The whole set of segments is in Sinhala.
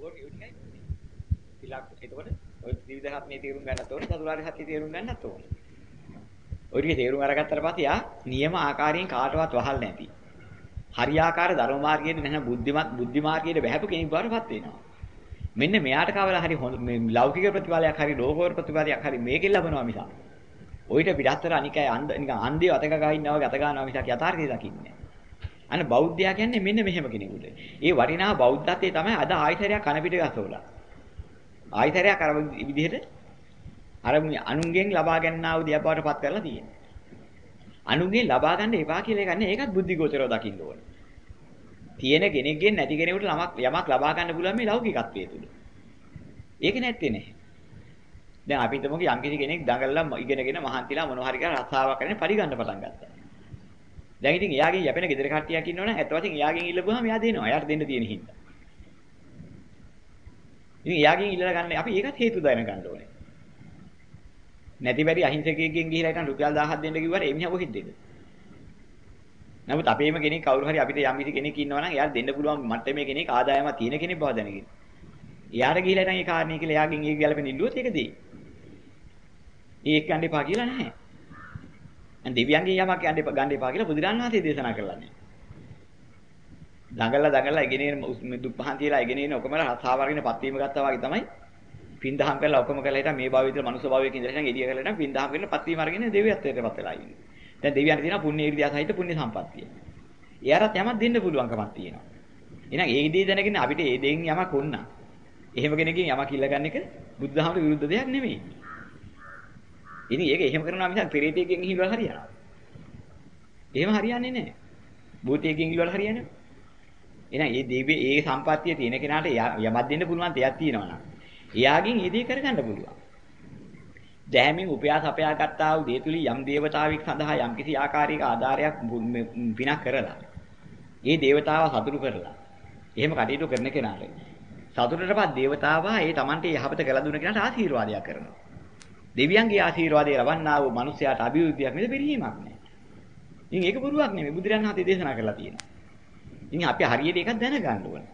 ඕක ඒ ටිකයි ඕනේ. ඉලක්ක එතකොට ඔය ත්‍රිවිධ සත්‍යයේ තේරුම් ගන්නත් ඕනේ චතුරාර්ය සත්‍යයේ තේරුම් ගන්නත් ඕනේ. ඔය ටික තේරුම් අරගත්තට පස්සේ යා නියම ආකාරයෙන් කාටවත් වහල් නැති. හරියාකාර ධර්ම මාර්ගයේ නැහ බුද්ධිමත් බුද්ධි මාර්ගයේ බහැපු කෙනෙක් බවටපත් වෙනවා. මෙන්න මෙයාට කවලා හරි හොඳ මේ ලෞකික ප්‍රතිඵලයක් හරි ලෝකෝත්තර ප්‍රතිඵලයක් හරි මේකෙන් ලබනවා මිසක්. ඔయిత පිටත්තර අනිකයි අන්ධ නිකන් අන්ධය අතක ගහින්නවා වගේ අත ගන්නවා මිසක් යථාර්ථය දකින්නේ අන්න බෞද්ධයා කියන්නේ මෙන්න මෙහෙම කෙනෙකුට. ඒ වටිනා බෞද්ධත්වයේ තමයි අද ආයතරයක් කන පිට ගසවලා. ආයතරයක් අර විදිහට අර අනුන්ගෙන් ලබා ගන්නා වූ දියපාටපත් කරලා තියෙනවා. අනුන්ගෙන් ලබා ගන්න එපා කියලා කියන්නේ ඒකත් බුද්ධි ගෝචරව දකින්න ඕනේ. තියෙන කෙනෙක්ගෙන් නැති කෙනෙකුට යමක් යමක් ලබා ගන්න පුළුවන් මේ ලෞකිකත්වයේ තුල. ඒක නැත්තේ නෑ. දැන් අපි හිතමුකෝ යම් කිසි කෙනෙක් දඟලලා ඉගෙනගෙන මහන්තිලා මොනවා හරි කරලා රස්සාවක් කරගෙන පරිගන්න පටන් ගත්තා. දැන් ඉතින් එයාගෙන් යැපෙන ගෙදර කට්ටියක් ඉන්නවනේ ඇත්ත වශයෙන් එයාගෙන් ඉල්ලපුවාම එයා දෙනවා. එයාට දෙන්න තියෙන හින්දා. ඉතින් එයාගෙන් ඉල්ලලා ගන්න අපි ඒකත් හේතු දැන ගන්න ඕනේ. නැති බැරි අහිංසකයෙක්ගෙන් ගිහිලා හිටන් රුපියල් 1000ක් දෙන්න කිව්වට ඒ මිනිහා කොහෙද දෙන්නේ? නමුත් අපේම කෙනෙක් කවුරු හරි අපිට යම් කිසි කෙනෙක් ඉන්නවා නම් එයාට දෙන්න පුළුවන් මට්ටමේ කෙනෙක් ආදායමක් තියෙන කෙනෙක් බව දැනගෙන. එයාට ගිහිලා හිටන් ඒ කාරණේ කියලා එයාගෙන් ඒක ගැලපෙන ඉල්ලුවොත් ඒක දෙයි. ඒක ගන්න එපා කියලා නැහැ. දැන් දෙවියන්ගෙන් යමක් යන්න එපා ගන්න එපා කියලා බුදුරණන් වහන්සේ දේශනා කළා නේ. දඟලලා දඟලලා ඉගෙනගෙන දුක් පහන් තියලා ඉගෙනගෙන ඔකම රසාවරගෙන පත් වීම ගත්තා වගේ තමයි පින්දහම් කරලා ඔකම කරලා හිටන් මේ භාවය විතර මනුස්ස භාවයක ඉඳලා හිටන් එළිය කරලා හිටන් පින්දහම් කරන පත් වීම අරගෙන දෙවියත්වයටපත් වෙලා ඉන්නේ. දැන් දෙවියන්ට තියෙනවා පුණ්‍ය ඉරියා සහිත පුණ්‍ය සම්පත්තිය. එයාට යමක් දෙන්න පුළුවන්කමක් තියෙනවා. එහෙනම් ඒ දේ දැනගෙන අපිට ඒ දෙයින් යමක් වුණා. එහෙම කෙනකින් යමක් ඉල්ල ගන්න එක බුද්ධහමට විරුද්ධ දෙයක් නෙමෙයි. ඉතින් ඒක එහෙම කරනවා මිසක් පෙරේතයෙක්ගෙන් ගිහිල්ලා හරියනවා. එහෙම හරියන්නේ නැහැ. භූතයෙක්ගෙන් ගිහිල්ලා හරියන්නේ නැහැ. එහෙනම් මේ දෙවිය ඒ සම්පත්තිය තියෙන කෙනාට යමක් දෙන්න පුළුවන් තයක් තියෙනවා නම් එයාගෙන් ඒ දේ කරගන්න පුළුවන්. දැහැමින් උපයාස අපයා ගත්තා වූ දේ තුලින් යම් දේවතාවෙක් සඳහා යම් කිසි ආකාරයක ආධාරයක් විනා කරලා ඒ දේවතාව සතුටු කරලා එහෙම කටයුතු කරන කෙනාට සතුටටපත් දේවතාවා ඒ Tamante යහපත කළ දුන්න කෙනාට ආශිර්වාදයක් කරනවා. දෙවියන්ගේ ආශිර්වාදය ලබන්නා වූ මිනිසයාට අභිවෘද්ධියක් නෙද පිරීමක් නෑ. ඉතින් ඒක බොරුවක් නෙමෙයි බුදුරන් වහන්සේ දේශනා කරලා තියෙනවා. ඉතින් අපි හරියට ඒක දැනගන්න ඕනේ.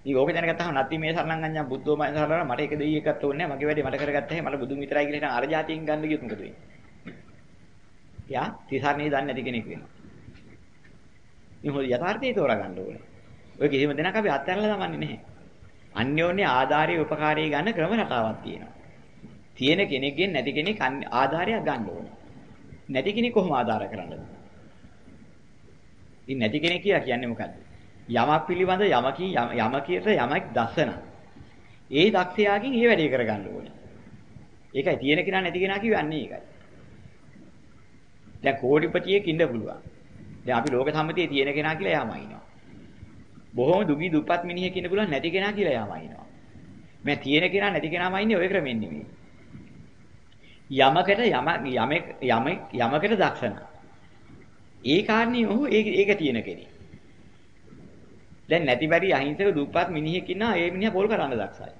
ඉතින් ඕක දැනගත්තාම නැති මේ සරණං අඤ්ඤා බුද්ධෝ මම සරණා මට එක දෙයියෙක් ගන්න ඕනේ නැහැ. මගේ වැඩේ මට කරගත්තා හැම මට බුදුන් විතරයි කියලා හිතන අර જાතියෙන් ගන්න ගියොත් මොකද වෙන්නේ? යා තිසරණේ දන්නේ නැති කෙනෙක් වෙනවා. ඉතින් හොඳ යථාර්ථය තෝරා ගන්න ඕනේ. ඔය කිසිම දෙයක් අපි අත්හැරලා දමන්නේ නැහැ. අන්‍යෝන්‍ය ආධාරයේ උපකාරී ගන්න ක්‍රම රටාවක් තියෙනවා. තියෙන කෙනෙක්ගෙන් නැති කෙනෙක් ආධාරයක් ගන්න ඕනේ. නැති කෙනෙක් කොහොම ආධාර කරන්නද? ඉතින් නැති කෙනෙක් කියලා කියන්නේ මොකද්ද? යමක් පිළිබඳ යමකින් යමකියට යමක් දසන. ඒ දක්ෂයාගෙන් ඒ වැඩේ කරගන්න ඕනේ. ඒකයි තියෙන කෙනා නැති කෙනා කියන්නේ ඒකයි. දැන් කෝටිපතියෙක් ඉන්න පුළුවන්. දැන් අපි ලෝක සම්මතියේ තියෙන කෙනා කියලා එයාම ඉනවා. බොහොම දුගී දුප්පත් මිනිහෙක් ඉන්න පුළුවන් නැති කෙනා කියලා එයාම ඉනවා. මම තියෙන කෙනා නැති කෙනාම ඉන්නේ ওই ක්‍රමෙන් නෙමෙයි. යමකට යම යමෙක් යමෙක් යමකට දක්ෂන. ඒ කාරණේ ඔහු ඒක තියෙන කෙනෙක්. දැන් නැති බැරි අහිංසක දුප්පත් මිනිහෙක් ඉන්නා ඒ මිනිහා පොල් කරන්න දක්ෂයි.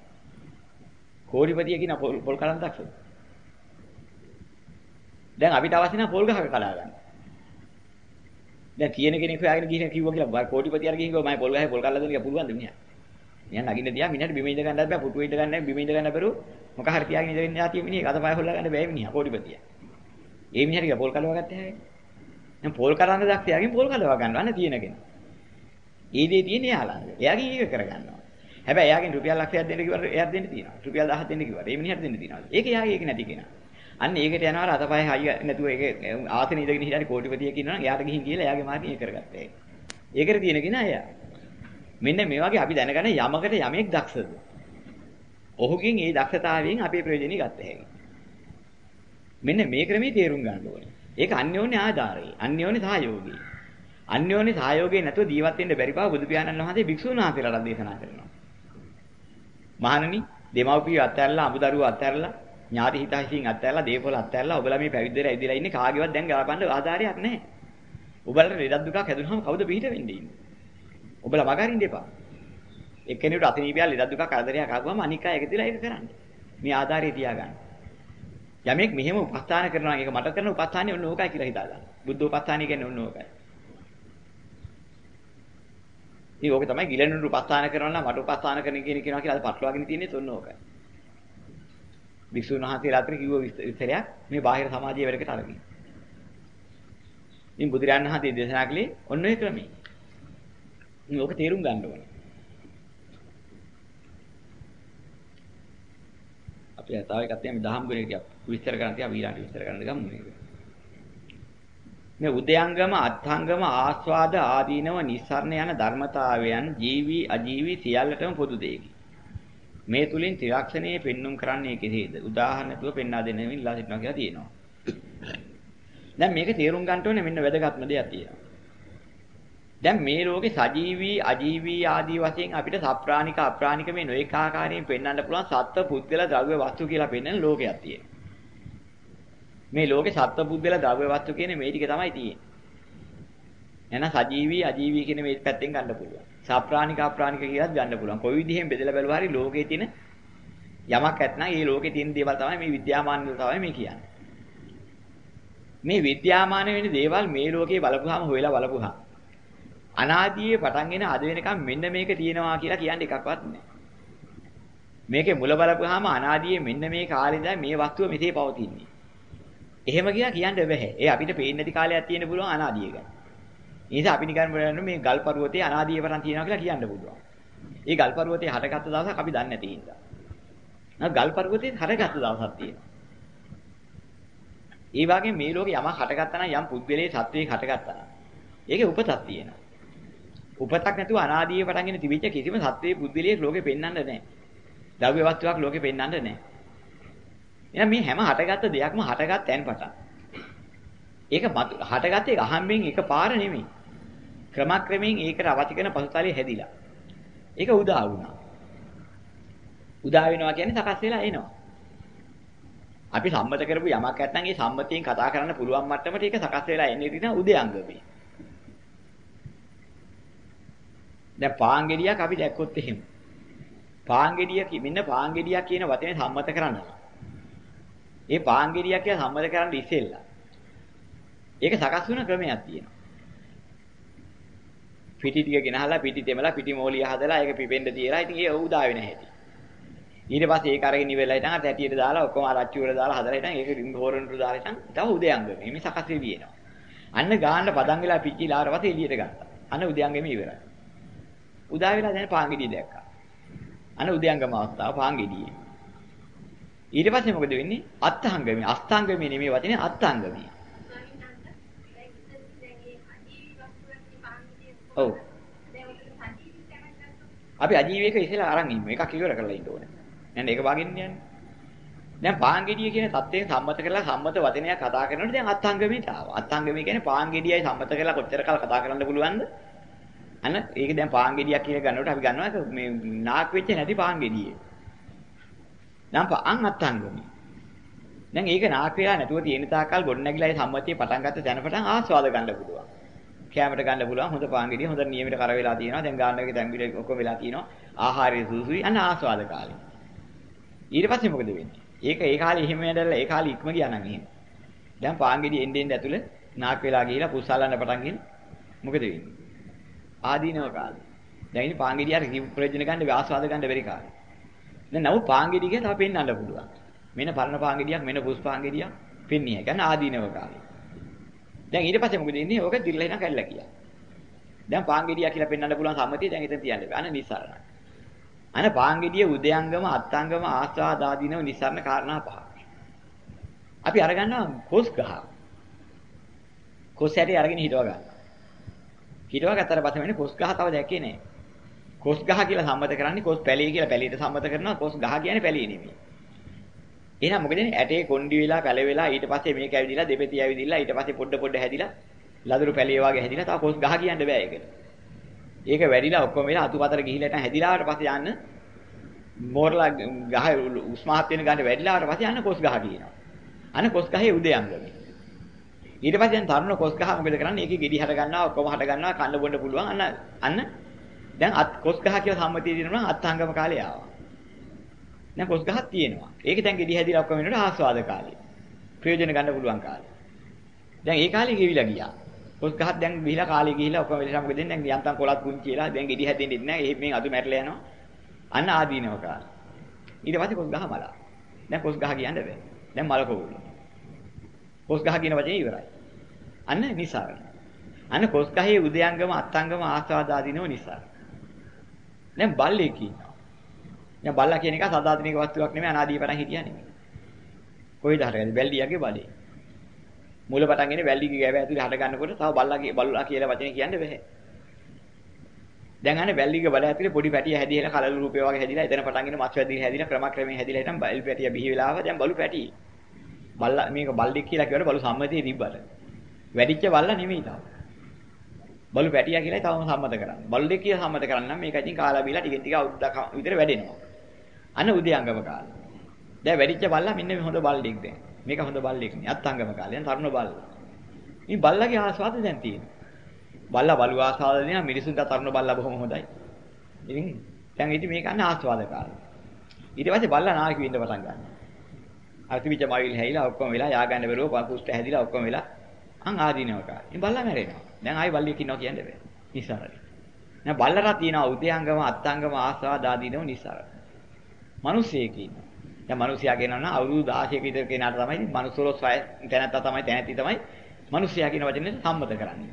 කෝටිපතියෙක් ඉන්නා පොල් කරන්න දක්ෂයි. දැන් අපිට අවශ්‍ය නැහැ පොල් ගහක කඩා ගන්න. දැන් තියෙන කෙනෙක් හොයාගෙන ගිහින් කිව්වා කියලා කෝටිපතියර ගිහින් කිව්වා මම පොල් ගහේ පොල් කරලා දෙන්න කියලා පුළුවන්ද මිනිහා? මිනිහා නගින්න තියා මිනිහට බිම ඉඳ ගන්නත් බෑ පුටුවේ ඉඳ ගන්නත් බිම ඉඳ ගන්න බැරුව මොක හරි තියාගෙන ඉඳගෙන යාතිය මිනිහේ අත පය හොල්ලා ගන්න බෑ මිනිහා කෝටිපතිය. ඒ මිනිහට කිව්වා පොල් කලවා ගත්තේ හැයි. දැන් පොල් කරන්න දක්ෂයාගෙන් පොල් කලවා ගන්නවන්න තියෙන කෙනා. ඒ දේ තියෙන්නේ එයා ළඟ. එයාගෙන් ඒක කරගන්නවා. හැබැයි එයාගෙන් රුපියල් ලක්ෂයක් දෙන්න කිව්වට එයාට දෙන්න තියෙනවා. රුපියල් 1000ක් දෙන්න කිව්වට ඒ මිනිහට දෙන්න තියෙනවා. ඒක එයාගේ ඒක නැති කෙනා. අන්න ඒකට යනවා අතපය හයිය නැතුව ඒක ආසන ඉඳගෙන හිටියට කෝටිපතියෙක් ඉන්නවා නම් එයාට ගිහින් කියලා එයාගේ මාර්ගය ඒක කරගත්තා. ඒකට තියෙන කෙනා එයා. මෙන්න මේ වගේ අපි දැනගන්න යමකට යමෙක් දක්ෂද. ඔහුගෙන් ඒ දක්ෂතාවයෙන් අපේ ප්‍රයෝජනෙ ගන්න හැකියි. මෙන්න මේ ක්‍රමයේ තේරුම් ගන්න ඕනේ. ඒක අන්‍යෝන්‍ය ආධාරයි. අන්‍යෝන්‍ය සහයෝගී. අන්‍යෝන්‍ය සහයෝගයේ නැතුව ජීවත් වෙන්න බැරි බව බුදු පියාණන් වහන්සේ භික්ෂුන් වහන්සේලාට දේශනා කරනවා. මහණනි, දෙමව්පිය අත්හැරලා, අමුදරුවෝ අත්හැරලා, ඥාති හිතයිසින් අත්හැරලා, දේපොළ අත්හැරලා ඔබලා මේ පැවිද්දට ඇවිදලා ඉන්නේ කාගේවත් දැන් ගලපන්න ආධාරයක් නැහැ. ඔබලට ලෙඩක් දුකක් හැදුනහම කවුද පිට වෙන්නේ ඉන්නේ? ඔබලා වගාරින්න එපා. එක්කෙනෙකුට අතිනීපියා ලෙඩක් දුකක් කරදරයක් ආවම අනික් අය එකතිලා ඒක කරන්න. මේ ආධාරය තියාගන්න. යමෙක් මෙහෙම උපස්ථාන කරනවා ඒක මට කරන උපස්ථානේ ඔන්න ඕකයි කියලා හිතාගන්න. බුද්ධ උපස්ථානිය කියන්නේ ඔන්න ඕකයි. ඉතින් ඕක තමයි ගිලනුරු උපස්ථාන කරනවා නම් මට උපස්ථාන කරන කියන කියනවා කියලා අද පටලවාගෙන තියෙන්නේ තොන්න ඕකයි. වික්ෂුන් වහන්සේලා අතර කිව්ව විස්තරයක් මේ බාහිර සමාජයේ වැඩකට අරගෙන. ඉතින් බුදුරජාණන් වහන්සේ දේශනා කළේ ඔන්න ඔය ක්‍රමේ. ඕක තේරුම් ගන්න ඕනේ. අපි තව එකක් තියෙනවා දහම් ගුණේ ටික විස්තර කරන්න තියා ඊළඟට විස්තර කරන්න ගමු මේක. මේ උදයංගම අත්ංගම ආස්වාද ආදීනව නිස්සරණ යන ධර්මතාවයන් ජීවි අජීවි සියල්ලටම පොදු දෙයකි. මේ තුලින් ත්‍රිලක්ෂණයේ පෙන්눔 කරන්නේ කෙසේද? උදාහරණතුව පෙන්වා දෙන්න ඉල්ලා සිටිනවා කියලා තියෙනවා. දැන් මේක තේරුම් ගන්න ඕනේ මෙන්න වැදගත්ම දෙයක් තියෙනවා. දැන් මේ ලෝකේ සජීවී අජීවී ආදී වශයෙන් අපිට සප්‍රාණික අප්‍රාණික මේ නොඑක ආකාරයෙන් පෙන්වන්න පුළුවන් සත්ත්ව පුද්ගල ද්‍රව්‍ය වස්තු කියලා පෙන්වන ලෝකයක් තියෙනවා. මේ ලෝකේ සත්ත්ව පුද්ගල ද්‍රව්‍ය වස්තු කියන මේ ටික තමයි තියෙන්නේ. එහෙනම් සජීවී අජීවී කියන මේ පැත්තෙන් ගන්න පුළුවන්. සප්‍රාණික අප්‍රාණික කියලාත් ගන්න පුළුවන්. කොයි විදිහෙන් බෙදලා බැලුවා හරි ලෝකේ තියෙන යමක් ඇත්නම් ඒ ලෝකේ තියෙන දේවල් තමයි මේ විද්‍යාමාන තමයි මේ කියන්නේ. මේ විද්‍යාමාන වෙන දේවල් මේ ලෝකේ බලපුවාම හොයලා බලපුවාම අනාදියේ පටන්ගෙන අද වෙනකම් මෙන්න මේක තියෙනවා කියලා කියන්නේ එකක්වත් නැහැ. මේකේ මුල බලපුවාම අනාදියේ මෙන්න මේ කාලේ ඉඳන් මේ වස්තුව මෙසේ පවතින්නේ. එහෙම කියලා කියන්න බෑ. ඒ අපිට පේන්නේ නැති කාලයක් තියෙන්න පුළුවන් අනාදිය ගැන. ඒ නිසා අපි නිකන් බලන්න මේ ගල් පර්වතයේ අනාදිය පටන් තියෙනවා කියලා කියන්න පුළුවන්. ඒ ගල් පර්වතයේ හටගත්ත දවසක් අපි දන්නේ නැති හින්දා. නේද ගල් පර්වතයේ හටගත්ත දවසක් තියෙනවා. ඒ වගේ මේ ලෝකේ යමක් හටගත්තා නම් යම් පුද්ගලයේ සත්වයක හටගත්තා නම් ඒකේ උපතක් තියෙනවා. උපතක් නැතුව අනාදීය පටන්ගෙන තිබිච්ච කිසිම සත්වයේ පුද්ගලයෙක් ලෝකේ පෙන්වන්න නැහැ. ද්‍රව්‍ය වස්තුවක් ලෝකේ පෙන්වන්න නැහැ. එහෙනම් මේ හැම හටගත්ත දෙයක්ම හටගත් තැන් පටන්. ඒක හටගත්තේ අහම්බෙන් එකපාර නෙමෙයි. ක්‍රමක්‍රමයෙන් ඒකට අවශ්‍ය කරන පසුතලයේ හැදිලා. ඒක උදා වුණා. උදා වෙනවා කියන්නේ සකස් වෙලා එනවා. අපි සම්මත කරපු යමක් නැත්නම් ඒ සම්මතියෙන් කතා කරන්න පුළුවන් මට්ටමට ඒක සකස් වෙලා එන්නේ ඉතින් උදයංගමේ. දැන් පාංගෙඩියක් අපි දැක්කොත් එහෙම. පාංගෙඩිය මෙන්න පාංගෙඩියක් කියන වචනේ සම්මත කරනවා. ඒ පාංගෙඩියක් කියලා සම්මත කරන්න ඉස්සෙල්ලා. ඒක සකස් වෙන ක්‍රමයක් තියෙනවා. පිටි ටික ගෙනහලා පිටි තෙමලා පිටි මෝලිය හදලා ඒක පිපෙන්න තියලා ඉතින් ඒ උදා වෙන හැටි. ඊට පස්සේ ඒක අරගෙන ඉවෙලා ඉතින් අර තැටියට දාලා ඔක්කොම ආරච්චි වල දාලා හදලා ඉතින් ඒක රින් හොරන්ට දාලා ඉතින් තව උදයන්ගම මේ සකස් වෙවි එනවා. අන්න ගාන්න පදන් වෙලා පිච්චිලා ආර පස්සේ එළියට ගත්තා. අන්න උදයන්ගෙම ඉවරයි. උදා වෙලා දැන් පාංගෙඩිය දැක්කා. අන්න උදයන්ගම අවස්ථාව පාංගෙඩියේ. ඊට පස්සේ මොකද වෙන්නේ? අත්හංගමී අස්තංගමී නෙමෙයි වචනේ අත්හංගමී. ඔව්. අපි අජීවයක ඉස්සෙල්ලා අරන් ඉන්න එකක් ඉවර කරලා ඉන්න ඕනේ. නේද? ඒක වාගෙන යන්නේ. දැන් පාංගෙඩිය කියන தත්ත්වයෙන් සම්මත කරලා සම්මත වචනයක් කතා කරනකොට දැන් අත්හංගමීට ආවා. අත්හංගමී කියන්නේ පාංගෙඩියයි සම්මත කරලා කොච්චර කල් කතා කරන්න පුළුවන්ද? අන්න ඒක දැන් පාංගෙඩියක් කියලා ගන්නකොට අපි ගන්නවා මේ නාක් වෙච්ච නැති පාංගෙඩියේ. නම් අන් අත්හංගමී. දැන් ඒක නාක් වෙලා නැතුව තියෙන තාකල් ගොඩ නැගිලා සම්මතිය පටන් ගත්ත තැන පටන් ආස්වාද ගන්න පුළුවන්. කැමරට ගන්න පුළුවන් හොඳ පාංගෙඩිය හොඳ නියමිත කර වෙලා තියෙනවා. දැන් ගාන්න එකේ දැන් පිට ඔක්කොම වෙලා තියෙනවා. ආහාරයේ සුසුයි අන්න ආස්වාද කාලේ. ඊට පස්සේ මොකද වෙන්නේ? ඒක ඒ කාලේ එහෙම යදලා ඒ කාලේ ඉක්ම ගියා නම් එහෙම. දැන් පාංගෙඩිය එන්න එන්න ඇතුළේ නාක් වෙලා ගිහිලා පුස්සල්ලන්න පටන්ගෙන මොකද වෙන්නේ? ආදීනව කාලේ. දැන් ඉතින් පාංගෙඩියට කිසි ප්‍රයෝජන ගන්න ආස්වාද ගන්න බැරි කාලේ. දැන් නමුත් පාංගෙඩිය කියලා තව පෙන්වන්න පුළුවන්. මෙන්න පරණ පාංගෙඩියක් මෙන්න පුස් පාංගෙඩියක් පෙන්නිය. කියන්නේ ආදීනව කාලේ. දැන් ඊට පස්සේ මොකද වෙන්නේ? ඕක දිර්ලා ඉන කැල්ලා කියලා. දැන් පාංගෙඩිය කියලා පෙන්වන්න පුළුවන් සම්මතිය දැන් ඉතින් තියන්න බෑ. අන නිස්සාරණයි. අන පාංගෙඩිය උදයංගම අත්ංගම ආස්වාදාදීනව නිස්සාරණ කාරණා පහ. අපි අරගන්නවා කොස් ගහ. කොස් ඇටේ අරගෙන හිටව ගන්නවා. හිටව ගත්තට පස්සේ වෙන්නේ කොස් ගහ තව දැක්කේ නෑ. කොස් ගහ කියලා සම්මත කරන්නේ කොස් පැලී කියලා පැලීට සම්මත කරනවා කොස් ගහ කියන්නේ පැලී නෙමෙයි. එහෙනම් මොකද ඇටේ කොණ්ඩි වෙලා පැල වෙලා ඊට පස්සේ මේක ඇවිදිලා දෙපෙති ඇවිදිලා ඊට පස්සේ පොඩ පොඩ හැදිලා ලදරු පැලිය වගේ හැදිලා තව කොස් ගහ කියන්න බෑ ඒකට. ඒක වැඩිලා ඔක්කොම වෙලා අතුපතර ගිහිල්ලා නැට හැදිලාට පස්සේ යන්න මෝරලා ගහ උස්මහත් වෙන ගන්න වැඩිලාට පස්සේ යන්න කොස් ගහ කියනවා. අන්න කොස් ගහේ උදයන්ගම. ඊට පස්සේ දැන් තරුණ කොස් ගහ මොකද කරන්නේ? ඒකේ ගෙඩි හට ගන්නවා ඔක්කොම හට ගන්නවා කන්න බොන්න පුළුවන්. අන්න අන්න දැන් අත් කොස් ගහ කියලා සම්මතිය දෙනවා අත්හංගම කාලේ ආවා. දැන් කොස් ගහක් තියෙනවා. ඒක දැන් ගෙඩි හැදිලා ඔක්කොම වෙනකොට ආස්වාද කාලේ. ප්‍රයෝජන ගන්න පුළුවන් කාලේ. දැන් ඒ කාලේ ගෙවිලා ගියා. කොස් ගහක් දැන් ගිහිලා කාලේ ගිහිලා ඔක්කොම වෙලට මොකද දැන් යන්තම් කොලත් පුංචි වෙලා දැන් ගෙඩි හැදෙන්නේ නැහැ. එහෙම මෙන් අදු මැරලා යනවා. අන්න ආදීනව කාලේ. ඊට පස්සේ කොස් ගහ මලා. දැන් කොස් ගහ කියන්න බෑ. දැන් මල කෝවුල. කොස් ගහ කියන වචනේ ඉවරයි. අන්න නිසාරණ. අන්න කොස් ගහේ උදයංගම අත්ංගම ආස්වාද ආදීනව නිසා. දැන් බල්ලේ කියනවා. දැන් බල්ලා කියන එක සදාතනික වස්තුවක් නෙමෙයි අනාදී පටන් හිටියා නෙමෙයි. කොයිද හරගන්නේ? බැල්ලියගේ බලේ. මූල පටන් ගෙන වැල්ලිගේ ගෑව ඇතුලේ හට ගන්නකොට තව බල්ලාගේ බල්ලා කියලා වචනේ කියන්න බෑ. දැන් අනේ වැල්ලිගේ බල ඇතුලේ පොඩි පැටිය හැදිලා කලළු රූපය වගේ හැදිලා එතන පටන් ගෙන මස් වැදිලා හැදිලා ක්‍රමක්‍රමයෙන් හැදිලා හිටන් බල් පැටිය බිහි වෙලා ආවා දැන් බලු පැටිය. බල්ලා මේක බල්ලෙක් කියලා කියවට බලු සම්මතියේ තිබ්බට. වැඩිච්ච බල්ලා නෙමෙයි තාම. බලු පැටියා කියලායි තවම සම්මත කරන්නේ. බලුලෙක් කියලා සම්මත කරන්න මේක ඉතින් කාලා බීලා ටිකෙන් ටික අවුරුද්දක් විතර වැඩෙනවා. අන්න උදයංගම කාලේ. දැන් වැඩිච්ච බල්ලා මෙන්න මේ හොඳ බල්ලෙක් දැන්. මේක හොඳ බල්ලෙක් නේ. අත්ංගම කාලේ. දැන් තරුණ බල්ලා. මේ බල්ලාගේ ආස්වාද දැන් තියෙනවා. බල්ලා බලු ආස්වාද දෙනවා මිනිසුන්ට තරුණ බල්ලා බොහොම හොඳයි. ඉතින් දැන් ඉතින් මේක අන්න ආස්වාද කාලේ. ඊට පස්සේ බල්ලා නාකි වෙන්න පටන් ගන්නවා. අර තිබිච්ච මයිල් හැයිලා ඔක්කොම වෙලා යා ගන්න බැරුව කුෂ්ඨ හැදිලා ඔක්කොම වෙලා අන් ආදීනව කාලේ. ඉතින් බල්ලා මැරෙනවා. දැන් ආයි බල්ලියක් ඉන්නවා කියන්න බෑ. නිසාරයි. දැන් බල්ලට තියෙනවා උදයංගම අත්ංගම ආස්වාද ආදීනව නිසාරයි. මිනිස්සෙක් ඉන්නවා. දැන් මිනිසයා කියනවා නම් අවුරුදු 16ක විතර කෙනාට තමයි මිනිස්සුරොස් වය තැනත්තා තමයි තැනැත්ති තමයි මිනිසයා කියන වචනේ සම්මත කරන්නේ.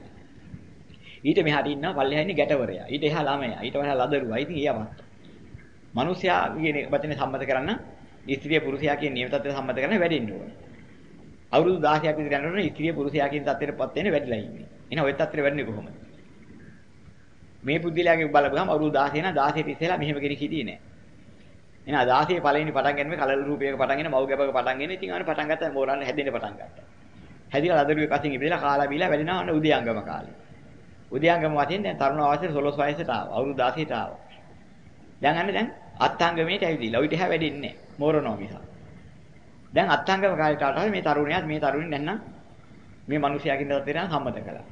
ඊට මෙහාට ඉන්නවා පල්ලෙහා ඉන්නේ ගැටවරයා. ඊට එහා ළමයා. ඊට වහා ලදරුවා. ඉතින් ඊයවත්. මිනිසයා කියන වචනේ සම්මත කරන්න ස්ත්‍රිය පුරුෂයා කියන නියම තත්ත්වයට සම්මත කරන්න වැඩෙන්න ඕනේ. අවුරුදු 16ක් විතර යනකොට ස්ත්‍රිය පුරුෂයා කියන තත්ත්වයටපත් වෙන්නේ වැඩිලා ඉන්නේ. එහෙනම් ওই තත්ත්වෙ වෙන්නේ කොහොමද? මේ පුද්ගලයාගේ බලපුවම අවුරුදු 16 නා 16 ඉස්සෙල්ලා මෙහෙම කෙනෙක් හිටියේ නෑ. එහෙනම් 16 පළවෙනි පටන් ගන්න මේ කලල රූපයක පටන් ගෙන මව් ගැබක පටන් ගෙන ඉතින් අන්න පටන් ගත්තා මෝරන්න හැදෙන්න පටන් ගත්තා. හැදිලා ලදරුවේ කසින් ඉපදලා කාලා බීලා වැඩිනවා අන්න උදයංගම කාලේ. උදයංගම වශයෙන් දැන් තරුණ වයසේ 16 වයසට ආවා. අවුරුදු 16ට ආවා. දැන් අන්න දැන් අත්ංගමේට ඇවිදලා. ඔයිට හැ වැඩින්නේ නැහැ. මෝරනවා මිස. දැන් අත්ංගම කාලේට ආවට මේ තරුණයාත් මේ තරුණින් නැන්නම් මේ මිනිසයාකින් දතේරන් සම්මත කළා.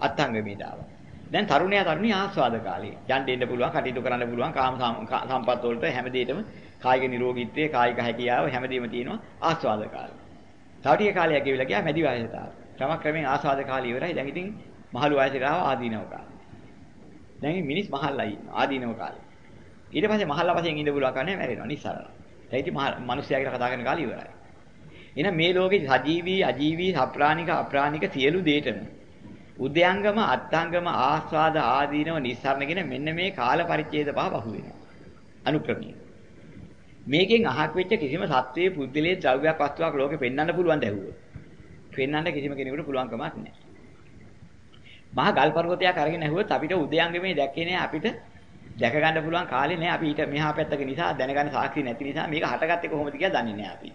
අත්ංගමේට ආවා. දැන් තරුණයා තරුණිය ආස්වාද කාලේ. යන්න එන්න පුළුවන්, කටයුතු කරන්න පුළුවන්, කාම සම්පත් වලට හැමදේටම කායික නිරෝගීත්වය, කායික හැකියාව හැමදේම තියෙනවා ආස්වාද කාලේ. තව ටික කාලයක් ගෙවිලා ගියා මැදි වයසට ආවා. ක්‍රමක්‍රමයෙන් ආස්වාද කාලය ඉවරයි. දැන් ඉතින් මහලු වයසට ආවා ආදීනව කාලේ. දැන් මිනිස් මහල්ලා ඉන්නවා ආදීනව කාලේ. ඊට පස්සේ මහල්ලා වශයෙන් ඉන්න පුළුවන් කන්නේ මැරෙනවා නිස්සාරණ. දැන් ඉතින් මිනිස්යා කියලා කතා කරන කාලේ ඉවරයි. එහෙනම් මේ ලෝකේ සජීවී, අජීවී, අප්‍රාණික, අප්‍රාණික සියලු දේටම උද්‍යංගම අත්ංගම ආස්වාද ආදීනව නිස්සාරණගෙන මෙන්න මේ කාල පරිච්ඡේද පහ පහු වෙනවා. අනුක්‍රමී. මේකෙන් අහක් වෙච්ච කිසිම සත්වයේ පුද්දලයේ ද්‍රව්‍යයක් වස්තුවක් ලෝකෙ පෙන්වන්න පුළුවන් දැහුවොත්. පෙන්වන්න කිසිම කෙනෙකුට පුළුවන් කමක් නැහැ. මහා ගල් පර්වතයක් අරගෙන ඇහුවොත් අපිට උද්‍යංගමේ දැක්කේ නෑ අපිට දැක ගන්න පුළුවන් කාලේ නෑ අපි ඊට මෙහා පැත්තක නිසා දැනගන්න සාක්ෂි නැති නිසා මේක හටගත්තේ කොහොමද කියලා දන්නේ නෑ අපි.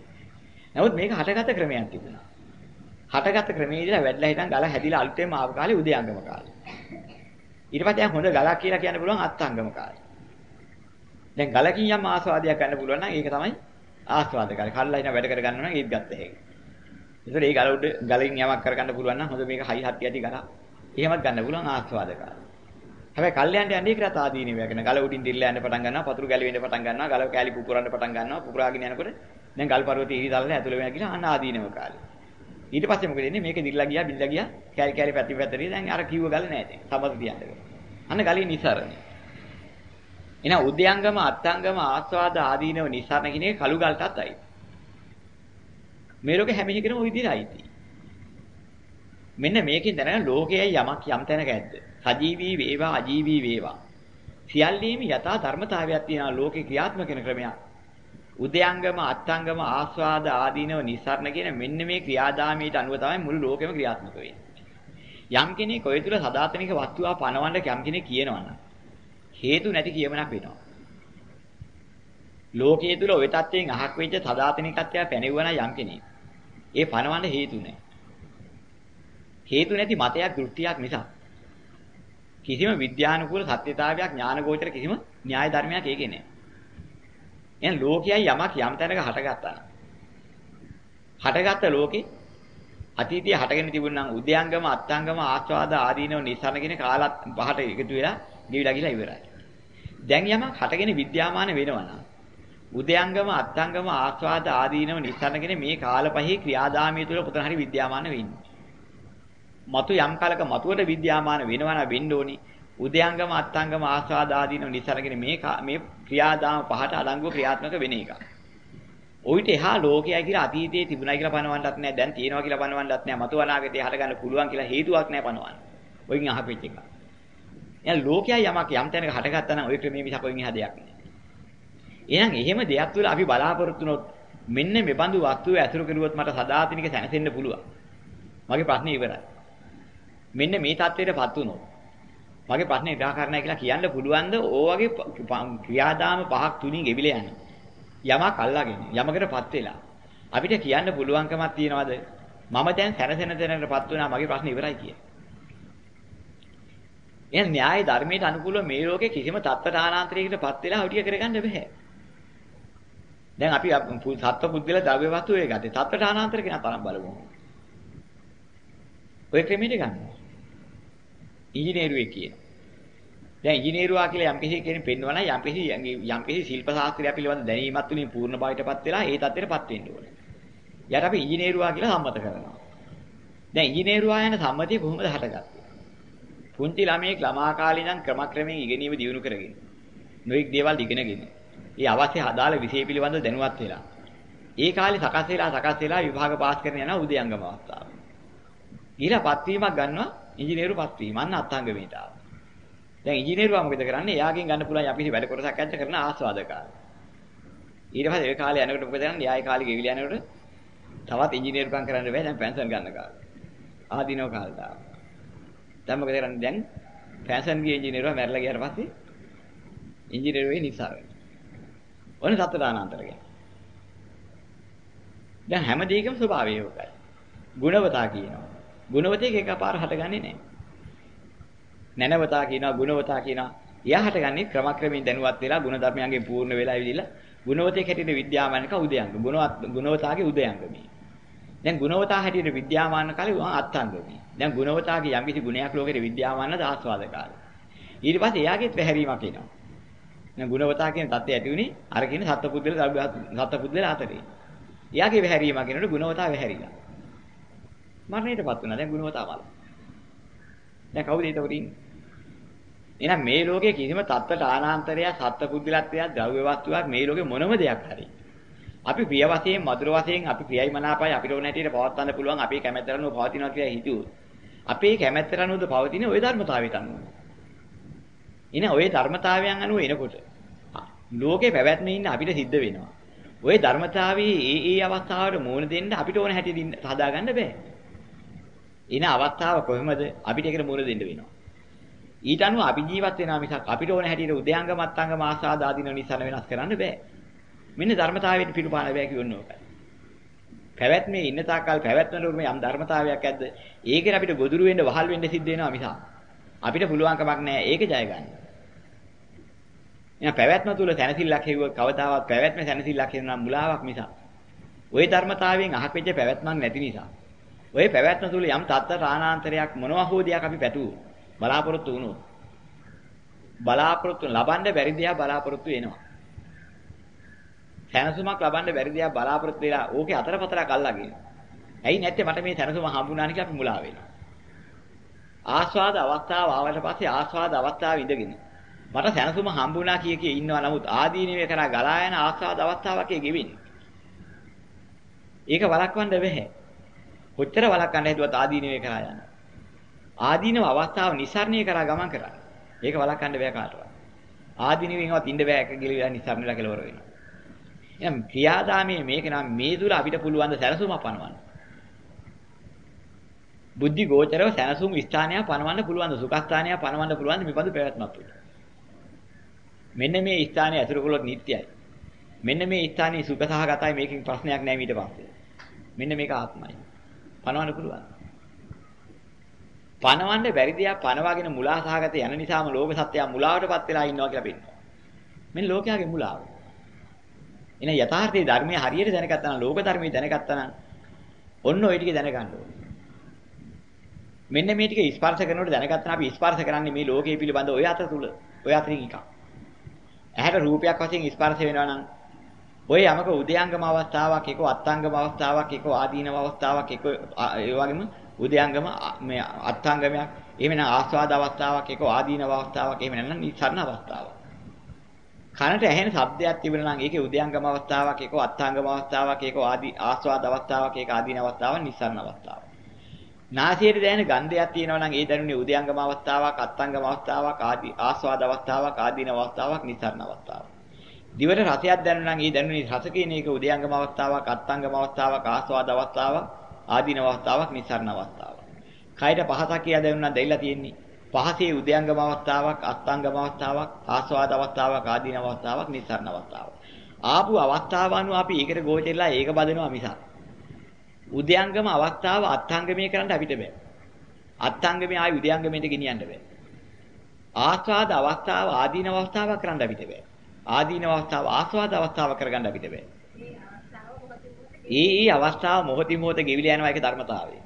නමුත් මේක හටගත්ත ක්‍රමයක් තිබුණා. හටගත්ත ක්‍රමයේදීලා වැඩිලා හිටන් ගල හැදිලා අලුතෙන්ම ආව කාලේ උදයංගම කාලේ. ඊට පස්සේ හොඳ ගලක් කියලා කියන්න පුළුවන් අත්ංගම කාලේ. දැන් ගලකින් යම් ආස්වාදයක් ගන්න පුළුවන් නම් ඒක තමයි ආස්වාද කාලේ. කල්ලා ඉන වැඩ කර ගන්නවා නම් ඒත් ගත්ත හැකි. ඒතර ඒ ගල උඩ ගලින් යමක් කර ගන්න පුළුවන් නම් හොඳ මේක හයි හත්ටි ඇති ගලක්. එහෙමත් ගන්න පුළුවන් ආස්වාද කාලේ. හැබැයි කල්යන්ට යන්නේ කරත් ආදීනේ වේගන. ගල උඩින් දිල්ලා යන්න පටන් ගන්නවා, පතුරු ගැලවෙන්න පටන් ගන්නවා, ගල කෑලි පුපුරන්න පටන් ගන්නවා, පුපුරාගෙන යනකොට දැන් ගල් පර්වතයේ ඉරි තලනේ ඇතුළ වෙන කියලා අන්න ආදීනව කාලේ. ඊට පස්සේ මොකද වෙන්නේ? මේක දිල්ලා ගියා බිල්ලා ගියා කැරි කැරි පැති පැතරි දැන් අර කිව්ව ගල නැහැ දැන් සමත තියන්න අන්න ගලින් නිසරණේ එන උද්‍යංගම අත්ංගම ආස්වාද ආදීනව නිසරණ කියන එක කළු ගල්ටත් අයි මේ ලෝකේ හැම එකකම ওই විදිහට අයිති. මෙන්න මේකෙන් දැනගන්න ලෝකයේ යමක් යම් තැනක ඇද්ද? සජීවී වේවා අජීවී වේවා සියල්ලීම යථා ධර්මතාවයක් තියෙනවා ලෝකේ ක්‍රියාත්මක වෙන ක්‍රමයක්. උදයංගම අත්ංගම ආස්වාද ආදීනව නිස්සාරණ කියන මෙන්න මේ ක්‍රියාදාමයට අනුව තමයි මුළු ලෝකෙම ක්‍රියාත්මක වෙන්නේ. යම් කෙනෙක් ඔය තුල සදාතනික වස්තුවා පනවන්න යම් කෙනෙක් කියනවනම් හේතු නැති කියමනක් වෙනවා. ලෝකයේ තුල ওই தත්යෙන් අහක් වෙච්ච සදාතනිකත්වය පැනෙවුවා නම් යම් කෙනෙක්. ඒ පනවන්න හේතු නැහැ. හේතු නැති මතයක් දෘෂ්ටියක් නිසා කිසිම විද්‍යානුකූල සත්‍යතාවයක් ඥානගෝචර කිසිම න්‍යාය ධර්මයක් ඒකේ නැහැ. එහෙනම් ලෝකයයි යමක් යම් තැනක හටගත්තා නම් හටගත්ත ලෝකේ අතීතයේ හටගෙන තිබුණා නම් උද්‍යංගම අත්ංගම ආස්වාද ආදීනව නිසන කියන කාලත් පහට එකතු වෙලා ගිවිලා ගිලා ඉවරයි. දැන් යමක් හටගෙන විද්‍යාමාන වෙනවා නම් උද්‍යංගම අත්ංගම ආස්වාද ආදීනව නිසන කියන මේ කාල පහේ ක්‍රියාදාමිය තුළ පුතන හරි විද්‍යාමාන වෙන්නේ. මතු යම් කාලක මතුවට විද්‍යාමාන වෙනවන වෙන්න ඕනි. උදයංගම අත්ංගම ආස්වාදාදීන නිසරගෙන මේ මේ ක්‍රියාදාම පහට අඩංගුව ක්‍රියාත්මක වෙන එක. ඔයිට එහා ලෝකයයි කියලා අතීතයේ තිබුණා කියලා පනවන්නත් නැහැ දැන් තියෙනවා කියලා පනවන්නත් නැහැ මතු අනාගතේ හරගන්න පුළුවන් කියලා හේතුවක් නැහැ පනවන්න. ඔයින් අහපෙච්ච එක. එහෙනම් ලෝකයයි යමක් යම් තැනක හටගත්තා නම් ඔය ක්‍රමයේ මිසක ඔයින් එහා දෙයක් නැහැ. එහෙනම් එහෙම දෙයක් තුළ අපි බලාපොරොත්තු වුණොත් මෙන්න මෙබඳු වස්තුව ඇතුළු කරුවොත් මට සදාතනික සැනසෙන්න පුළුවන්. මගේ ප්‍රශ්නේ ඉවරයි. මෙන්න මේ தത്വෙටපත් වුණොත් මගේ ප්‍රශ්නේ නිරාකරණය කියලා කියන්න පුළුවන්ද? ඕ වගේ ක්‍රියාදාම පහක් තුنين ගෙවිලා යන. යමක් අල්ලාගෙන යමකටපත් වෙලා. අපිට කියන්න පුළුවන්කමක් තියනවාද? මම දැන් සැනසෙන තැනකටපත් වුණා මගේ ප්‍රශ්නේ ඉවරයි කිය. එහෙනම් න්‍යාය ධර්මයට අනුකූලව මේ ලෝකේ කිසිම තත්ත්වානාන්තරයකටපත් වෙලා හොටිය කරගන්න බෑ. දැන් අපි සත්ව පුද්ගල ද්‍රව්‍ය වස්තු වේ ගත්තේ. තත්ත්වානාන්තර කියන තරම් බලමු. ඔය ක්‍රමෙට ගන්නවා. ඉංජිනේරුවෙක් කියන. දැන් ඉංජිනේරුවා කියලා යම් කිසි කෙනෙක් පෙන්වනවා නම් යම් කිසි යම් කිසි ශිල්ප ශාස්ත්‍රය පිළිබඳ දැනීමක් තුලින් පූර්ණ භාවයටපත් වෙලා ඒ තත්ත්වයටපත් වෙන්න ඕනේ. යට අපි ඉංජිනේරුවා කියලා සම්මත කරනවා. දැන් ඉංජිනේරුවා යන සම්මතිය කොහොමද හටගත්තේ? පුංචි ළමයෙක් ළමා කාලේ ඉඳන් ක්‍රමක්‍රමයෙන් ඉගෙනීම දියුණු කරගෙන නොඑක් දේවල් ඉගෙනගෙන ඒ අවශ්‍ය අදාළ විෂය පිළිබඳව දැනුවත් වෙලා ඒ කාලේ සකස් වෙලා සකස් වෙලා විභාග පාස් කරන යන උදයංගම අවස්ථාව. ඊළපත් වීමක් ගන්නවා ඉංජිනේරු පත් වීම අන්න අත්ංගමීට ආවා. දැන් ඉංජිනේරුවා මොකද කරන්නේ? එයාගෙන් ගන්න පුළුවන් යම්කිසි වැඩ කොටසක් ඇද්ද කරන ආස්වාදකාරය. ඊට පස්සේ ඒ කාලේ යනකොට මොකද කරන්නේ? යායි කාලේ ගෙවිලා යනකොට තවත් ඉංජිනේරුකම් කරන්න බෑ දැන් පෙන්ෂන් ගන්න කාලේ. ආදීනව කාලේ තාම. දැන් මොකද කරන්නේ? දැන් පෙන්ෂන් ගිය ඉංජිනේරුවා මැරලා ගියාට පස්සේ ඉංජිනේරුවේ නිසා වෙනවා. ඔන්න සතරානාන්තරගෙන. දැන් හැම දෙයකම ස්වභාවය ඒකයි. ගුණවතා කියනවා. ගුණවතෙක් එකපාර හටගන්නේ නැහැ. නැනවතා කියනවා ගුණවතා කියනවා. එයා හටගන්නේ ක්‍රමක්‍රමයෙන් දැනුවත් වෙලා ගුණ ධර්මයන්ගේ පූර්ණ වෙලා ඉවිදිලා ගුණවතෙක් හැටියට විද්‍යාමානක උදයංග. ගුණවත් ගුණවතාගේ උදයංගමී. දැන් ගුණවතා හැටියට විද්‍යාමාන කාලේ වහා අත්ංගමී. දැන් ගුණවතාගේ යම්කිසි ගුණයක් ලෝකෙට විද්‍යාමානද ආස්වාදකාරය. ඊට පස්සේ එයාගෙත් පැහැරීමක් එනවා. දැන් ගුණවතා කියන தත්ත්වය ඇති උනේ අර කියන සත්පුද්දල සත්පුද්දල අතරේ. එයාගේ පැහැරීමක් එනකොට ගුණවතා පැහැරිලා. මරණයටපත් වෙනවා. දැන් ගුණවතාවල. දැන් කවුද ඒතකොට ඉන්නේ? එහෙනම් මේ ලෝකයේ කිසිම தත්ත්වට ආනාන්තරය, සත්පුද්ගලත්වය, ද්‍රව්‍ය වස්තුවක් මේ ලෝකේ මොනම දෙයක් හරි. අපි ප්‍රිය වශයෙන්, මధుර වශයෙන්, අපි ප්‍රියයි මනාපයි අපිට ඕන හැටියට පවත්වන්න පුළුවන් අපේ කැමැත්තට අනුව පවතිනවා කියලා හිතුවොත්. අපේ කැමැත්තට අනුවද පවතින ওই ධර්මතාවයට අනුව. එහෙනම් ওই ධර්මතාවයන් අනුව එනකොට ලෝකේ පැවැත්ම ඉන්න අපිට සිද්ධ වෙනවා. ওই ධර්මතාවයේ ඒ ඒ අවස්ථාවට මූණ දෙන්න අපිට ඕන හැටි හදාගන්න බෑ. එන අවස්ථාව කොහොමද අපිට ඒකට මුහුණ දෙන්න වෙනවා. ඊට අනුව අපි ජීවත් වෙනා මිසක් අපිට ඕන හැටියට උදයංග මත්ංග මාසාද ආදීන නිසන වෙනස් කරන්න බෑ. මෙන්න ධර්මතාවයට පිළිපාන බෑ කියන්න ඕකයි. පැවැත්මේ ඉන්න තාක්කල් පැවැත්මන උරුම යම් ධර්මතාවයක් ඇද්ද? ඒකේ අපිට ගොදුරු වෙන්න වහල් වෙන්න සිද්ධ වෙනවා මිසක් අපිට පුළුවන් කමක් නැහැ ඒක ජය ගන්න. එහෙනම් පැවැත්ම තුල සැනසෙල්ලක් හේව කවදාවත් පැවැත්ම සැනසෙල්ලක් හේවනම් මුලාවක් මිසක්. ওই ධර්මතාවයෙන් අහක් වෙච්ච පැවැත්මක් නැති නිසා ඔය පැවැත්ම තුල යම් තත්ත රාණාන්තරයක් මොනවා හෝ දෙයක් අපි පැතුවෝ බලාපොරොත්තු වුණොත් බලාපොරොත්තු ලබන්න බැරි දෙයක් බලාපොරොත්තු වෙනවා. සැනසුමක් ලබන්න බැරි දෙයක් බලාපොරොත්තු වෙලා ඕකේ අතරපතරක් අල්ලගෙන. ඇයි නැත්තේ මට මේ සැනසුම හම්බුණා කියලා අපි මුලා වෙනවා. ආස්වාද අවස්ථාව ආවට පස්සේ ආස්වාද අවස්ථාව ඉඳගෙන මට සැනසුම හම්බුණා කිය කිය ඉන්නවා නමුත් ආදීනවේ කරා ගලා යන ආස්වාද අවස්ථාවක් ඒ ගෙවෙන්නේ. ඒක වළක්වන්න බැහැ. කොච්චර වළක්වන්න හදුවත් ආදීනවේ කරා යන. ආදීනව අවස්ථාව નિසරණය කරා ගමන් කරා. ඒක වළක්වන්න බෑ කාටවත්. ආදීනවෙන්වත් ඉන්න බෑ එක ගිලිලා નિසරණලා කෙලවර වෙනවා. එහෙනම් ක්‍රියාදාමයේ මේක නම් මේ දුර අපිට පුළුවන් ද සැලසුම පනවන්න. බුද්ධි ගෝචරව සැනසුම් ස්ථානය පනවන්න පුළුවන් ද සුඛස්ථානය පනවන්න පුළුවන් ද මේබඳු පැවැත්මක් තුළ. මෙන්න මේ ස්ථානය ඇතුළු කළොත් නිට්ටයයි. මෙන්න මේ ස්ථානයේ සුඛ සහගතයි මේකෙන් ප්‍රශ්නයක් නැහැ ඊට පස්සේ. මෙන්න මේක ආත්මයි. පනවන්න පුළුවන්. පනවන්න බැරි දියා පනවාගෙන මුලා සහගත යන නිසාම ලෝක සත්‍යය මුලාවටපත් වෙලා ඉන්නවා කියලා පෙන්නනවා. මෙන්න ලෝකයාගේ මුලාව. එන යථාර්ථයේ ධර්මයේ හරියට දැනගත්තා නම් ලෝක ධර්මයේ දැනගත්තා නම් ඔන්න ওই ටික දැනගන්න ඕනේ. මෙන්න මේ ටික ස්පර්ශ කරනකොට දැනගත්තා අපි ස්පර්ශ කරන්නේ මේ ලෝකයේ පිළිබඳ ඔය අතර තුල ඔය අතරින් එකක්. ඇහැට රූපයක් වශයෙන් ස්පර්ශ වෙනවා නම් ඔය යමක උදයංගම අවස්ථාවක් එක්ක අත්ංගම අවස්ථාවක් එක්ක ආදීනව අවස්ථාවක් එක්ක ඒ වගේම උදයංගම මේ අත්ංගමයක් එහෙම නැත්නම් ආස්වාද අවස්ථාවක් ඒක ආදීන අවස්ථාවක් එහෙම නැත්නම් නිසරණ අවස්ථාවක්. කනට ඇහෙන ශබ්දයක් තිබුණා නම් ඒකේ උදයංගම අවස්ථාවක් ඒක අත්ංගම අවස්ථාවක් ඒක ආදී ආස්වාද අවස්ථාවක් ඒක ආදීන අවස්ථාවක් නිසරණ අවස්ථාවක්. නාසයට දැනෙන ගන්ධයක් තියෙනවා නම් ඒ දැනුනේ උදයංගම අවස්ථාවක් අත්ංගම අවස්ථාවක් ආදී ආස්වාද අවස්ථාවක් ආදීන අවස්ථාවක් නිසරණ අවස්ථාවක්. දිවට රසයක් දැනුණා නම් ඒ දැනුනේ රස කියන එක උදයංගම අවස්ථාවක් අත්ංගම අවස්ථාවක් ආස්වාද අවස්ථාවක් ආදීන අවස්ථාවක් නිසරණ අවස්ථාවක්. කයට පහසක් කියලා දැනුණා දෙයිලා තියෙන්නේ. පහසේ උදයංගම අවස්ථාවක් අත්ංගම අවස්ථාවක් ආස්වාද අවස්ථාවක් ආදීන අවස්ථාවක් නිසරණ අවස්ථාවක්. ආපු අවස්ථාව අනුව අපි ඒකට ගෝචරලා ඒක බදනවා මිසක්. උදයංගම අවස්ථාව අත්ංගමයේ කරන්න අපිට බෑ. අත්ංගමයේ ආයි උදයංගමයට ගෙනියන්න බෑ. ආස්වාද අවස්ථාව ආදීන අවස්ථාවක් කරන්න අපිට බෑ. ආදීන අවස්ථාව ආස්වාද අවස්ථාව කරගන්න අපිට බෑ. ඒ අවස්ථාව මොහොතින් මොහොත ගෙවිලා යනවා ඒක ධර්මතාවය.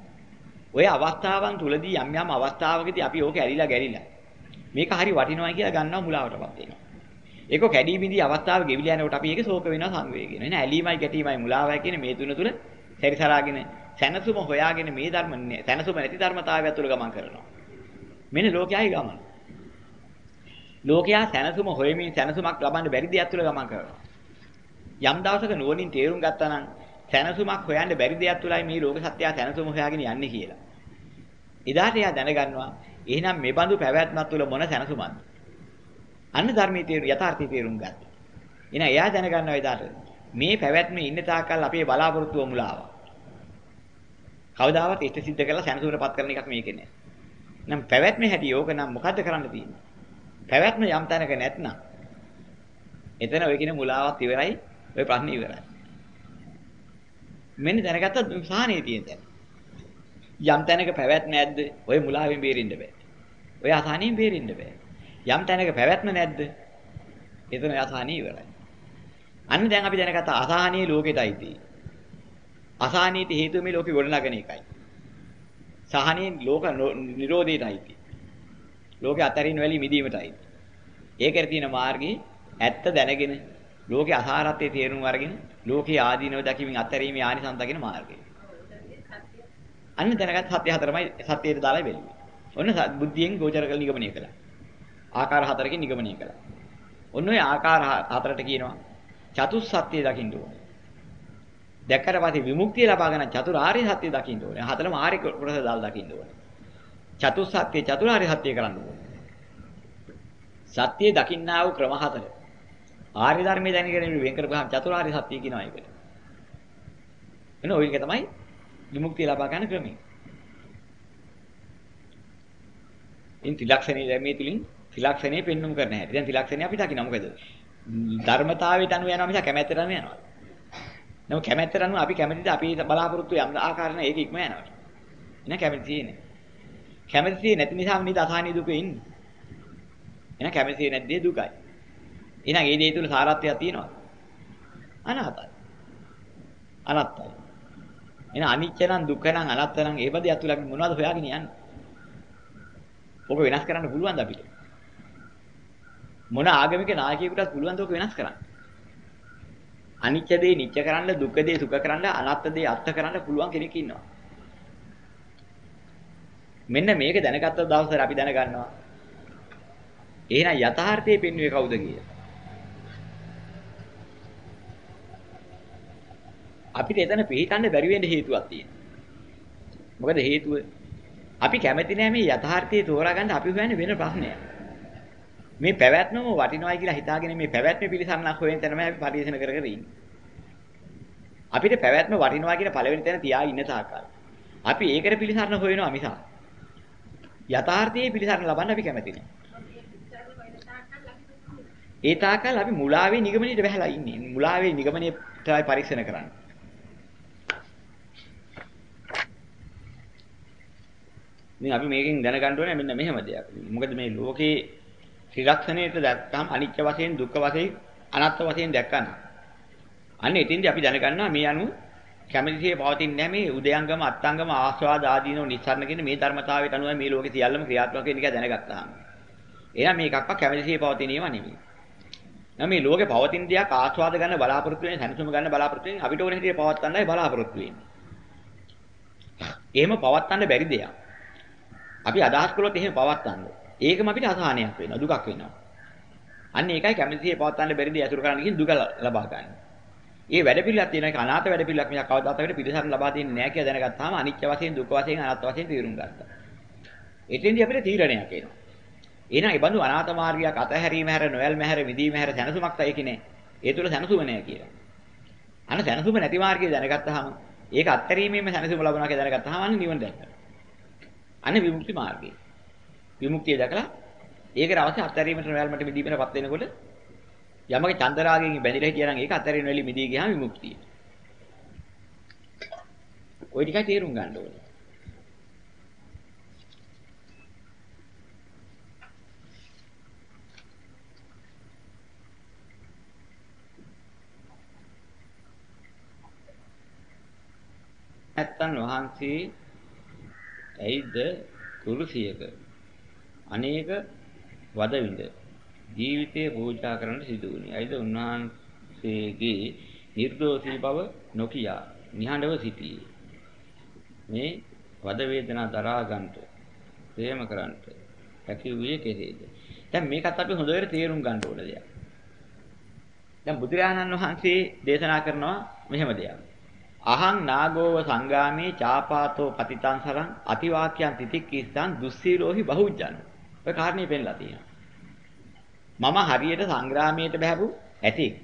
ඔය අවස්ථාවන් තුලදී යම් යම් අවස්ථාවකදී අපි ඕක ඇරිලා ගැරිලා මේක හරි වටිනවා කියලා ගන්නවා මුලාවටපත් වෙනවා. ඒක කැඩී බිඳී අවස්ථාව ගෙවිලා යනකොට අපි ඒක ශෝක වෙනවා සංවේග වෙනවා. එන ඇලීමයි ගැටීමයි මුලාවයි කියන මේ තුන තුල සැරිසරාගෙන සැනසුම හොයාගෙන මේ ධර්ම සැනසුම නැති ධර්මතාවය තුළ ගමන් කරනවා. මෙන්න ලෝකයයි ගමන. ලෝකයා සැනසුම හොයමින් සැනසුමක් ලබන්න බැරි දෙයක් තුළ ගමන් කරනවා. යම් දවසක නුවණින් තේරුම් ගත්තා නම් සැනසුමක් හොයන්න බැරි දෙයක් තුලයි මේ ලෝක සත්‍යය සැනසුම හොයාගෙන යන්නේ කියලා. එදාට එයා දැනගන්නවා එහෙනම් මේ බඳු පැවැත්මක් තුල මොන සැනසුමක්ද? අන්න ධර්මයේ තේරු යථාර්ථය තේරුම් ගත්තා. එහෙනම් එයා දැනගන්නවා එදාට මේ පැවැත්මේ ඉන්න තාක්කල් අපේ බලාපොරොත්තුව මුලාවක්. කවදාවත් ඉෂ්ට සිද්ධ කරලා සැනසුමටපත් කරන එකක් මේකේ නෑ. නම් පැවැත්මේ හැටි ඕක නම් මොකද්ද කරන්න තියෙන්නේ? පැවැත්ම යම් තැනක නැත්නම් එතන ඔය කියන මුලාවත් ඉවරයි, ඔය ප්‍රශ්නේ ඉවරයි. මෙන්න දැනගත්තොත් සාහනේ තියෙන තැන. යම් තැනක පැවැත්ම නැද්ද? ඔය මුලාවෙන් බේරෙන්න බෑ. ඔය අසහනෙන් බේරෙන්න බෑ. යම් තැනක පැවැත්ම නැද්ද? එතන අසහනෙ ඉවරයි. අන්න දැන් අපි දැනගත්ත අසහනීය ලෝකෙටයි තියෙන්නේ. අසහනීයට හේතුව මේ ලෝකෙ ගොඩනගන එකයි. සහනීය ලෝක නිරෝධයටයි තියෙන්නේ. ලෝකෙ අතරින් වැලි මිදීමටයි. ඒකේ තියෙන මාර්ගය ඇත්ත දැනගෙන ලෝකේ අසාරත්වයේ තේරුම් අරගෙන ලෝකේ ආදීනව දකිමින් අත්හැරීමේ ආනිසංස දකින මාර්ගය. අන්න දැනගත් සත්‍ය හතරමයි සත්‍යයට දාලා බැලුවේ. ඔන්න බුද්ධියෙන් ගෝචර කළ නිගමනය කළා. ආකාර හතරකින් නිගමනය කළා. ඔන්න ඔය ආකාර හතරට කියනවා චතුස්සත්‍ය දකින්න ඕනේ. දැක්කට පස්සේ විමුක්තිය ලබා ගන්න චතුරාර්ය සත්‍ය දකින්න ඕනේ. හතරම ආර්ය කොටස දාලා දකින්න ඕනේ. චතුස්සත්‍ය චතුරාර්ය සත්‍ය කරන්න ඕනේ. සත්‍ය දකින්නා වූ ක්‍රම හතර. ආර්ය ධර්මයේ දැනගෙන වෙන් කරපුවාම චතුරාර්ය සත්‍ය කියනවා ඒකට. එන ඔය එක තමයි විමුක්තිය ලබා ගන්න ක්‍රමය. ඉන් ත්‍රිලක්ෂණයේ ධර්මයේ තුලින් ත්‍රිලක්ෂණේ පෙන්눔 කරන හැටි. දැන් ත්‍රිලක්ෂණේ අපි දකින්න මොකද? ධර්මතාවයට අනුව යනවා මිස කැමැත්තට අනුව යනවා. නමුත් කැමැත්තට අනුව අපි කැමැතිද අපි බලාපොරොත්තු යම් ආකාරන ඒක ඉක්ම යනවා. එන කැමැති තියෙන්නේ. කැමැති නැති නිසා නේද අසහනී දුකේ ඉන්නේ. එන කැමැති නැද්දී දුකයි. එහෙනම් ඒ දේ තුල සාරත්වයක් තියෙනවද? අනාතයි. අනාත්තයි. එහෙනම් අනිච්ච නම් දුක්ඛ නම් අනාත්ත නම් ඒ බදිය තුල අපි මොනවද හොයාගෙන යන්නේ? ඔක වෙනස් කරන්න පුළුවන්ද අපිට? මොන ආගමික නායකයෙකුටත් පුළුවන්ද ඔක වෙනස් කරන්න? අනිච්ච දේ නිච්ච කරන්න, දුක්ඛ දේ සුඛ කරන්න, අනාත්ත දේ අත්ත කරන්න පුළුවන් කෙනෙක් ඉන්නවා. මෙන්න මේක දැනගත්ත දවසට අපි දැනගන්නවා. එහෙනම් යථාර්ථයේ පෙන්වුවේ කවුද කියලා? අපිට එතන පිළිතන්න බැරි වෙන්න හේතුවක් තියෙනවා. මොකද හේතුව අපි කැමති නෑ මේ යථාර්ථයේ තෝරාගන්න අපි හොයන්නේ වෙන ප්‍රශ්නයක්. මේ පැවැත්මම වටිනවයි කියලා හිතාගෙන මේ පැවැත්ම පිළිසන්නක් හොයන තැනම අපි පරිශන කර කර ඉන්නේ. අපිට පැවැත්ම වටිනවා කියන පළවෙනි තැන තියා ඉන්න තාක්කල්. අපි ඒකට පිළිසරණ හොයනවා මිසක් යථාර්ථයේ පිළිසරණ ලබන්න අපි කැමති නෑ. ඒ තාක්කල් අපි මුලාවේ නිගමනයේ වැහලා ඉන්නේ. මුලාවේ නිගමනයේ තමයි පරීක්ෂණ කරන්නේ. ඉතින් අපි මේකෙන් දැනගන්න ඕනේ මෙන්න මෙහෙම දෙයක්. මොකද මේ ලෝකේ ත්‍රිලක්ෂණයට දැක්කම අනිත්‍ය වශයෙන් දුක්ඛ වශයෙන් අනාත්ම වශයෙන් දැක්කම. අන්න එතින්දී අපි දැනගන්නවා මේ අනුව කැමැතිසේ පවතින්නේ නැහැ මේ උදයංගම අත්ංගම ආස්වාද ආදීනෝ නිස්සාරණ කියන මේ ධර්මතාවයට අනුව මේ ලෝකේ සියල්ලම ක්‍රියාත්මක වෙන එක දැනගත්තාම. එහෙනම් මේකක්වත් කැමැතිසේ පවතිනේම නෙමෙයි. නම් මේ ලෝකේ පවතින දෙයක් ආස්වාද ගන්න බලාපොරොත්තු වෙන සැනසුම ගන්න බලාපොරොත්තු වෙන අපිට ඕන හැටියට පවත්වන්නයි බලාපොරොත්තු වෙන්නේ. එහෙම පවත්තන්න බැරි දෙයක්. අපි අදහස් කළොත් එහෙම පවත්තන්න. ඒකම අපිට අසහනයක් වෙනවා දුකක් වෙනවා. අන්න ඒකයි කැමැතිසේ පවත්තන්න බැරි දේ අතුරු කරන්න ගිහින් දුක ලබා ගන්න. ඒ වැඩ පිළිලක් තියෙන එක අනාථ වැඩ පිළිලක් මිසක් කවදාත් අපිට පිළිසරණ ලබා දෙන්නේ නැහැ කියලා දැනගත්තාම අනිත්‍ය වශයෙන් දුක් වශයෙන් අනාත්ම වශයෙන් තීරුම් ගත්තා. එතෙන්දී අපිට තීරණයක් එනවා. එහෙනම් ඒ බඳු අනාථ මාර්ගයක් අතහැරීම හැර නොයල්ම හැර විදීම හැර සැනසුමක් තයි කිනේ. ඒ තුල සැනසුම නැහැ කියලා. අන්න සැනසුම නැති මාර්ගය දැනගත්තාම ඒක අත්හැරීමේම සැනසුම ලබනවා කියලා දැනගත්තාම අන්න නිවන දැක්කා. අන්න විමුක්ති මාර්ගය. විමුක්තිය දැකලා ඒකට අවශ්‍ය අත්හැරීමට නොයල්මට මිදීමටපත් වෙනකොට යමක චන්දරාගයෙන් බැඳිලා හිටියා නම් ඒක අත්හැරින වෙලෙ මිදී ගියාම විමුක්තිය. ওই ටිකයි තේරුම් ගන්න ඕනේ. නැත්තන් වහන්සේ ඇයිද කුරුසියක අනේක වදවිඳ ජීවිතය පූජා කරන්න සිදු වුණේ. ඇයිද උන්වහන්සේගේ නිර්දෝෂී බව නොකියා නිහඬව සිටියේ. මේ වද වේදනා දරා ගන්නට ප්‍රේම කරන්නට හැකි වූයේ කෙසේද? දැන් මේකත් අපි හොඳට තේරුම් ගන්න ඕන දෙයක්. දැන් බුදුරජාණන් වහන්සේ දේශනා කරනවා මෙහෙම දෙයක්. අහං නාගෝව සංගාමේ චාපාතෝ පතිතං සරං අතිවාක්‍යං තිතික්කිස්සං දුස්සීලෝහි බහුජ්ජන. ඔය කාරණේ පෙන්නලා තියෙනවා. මම හරියට සංග්‍රාමයට බහැපු ඇතෙක්.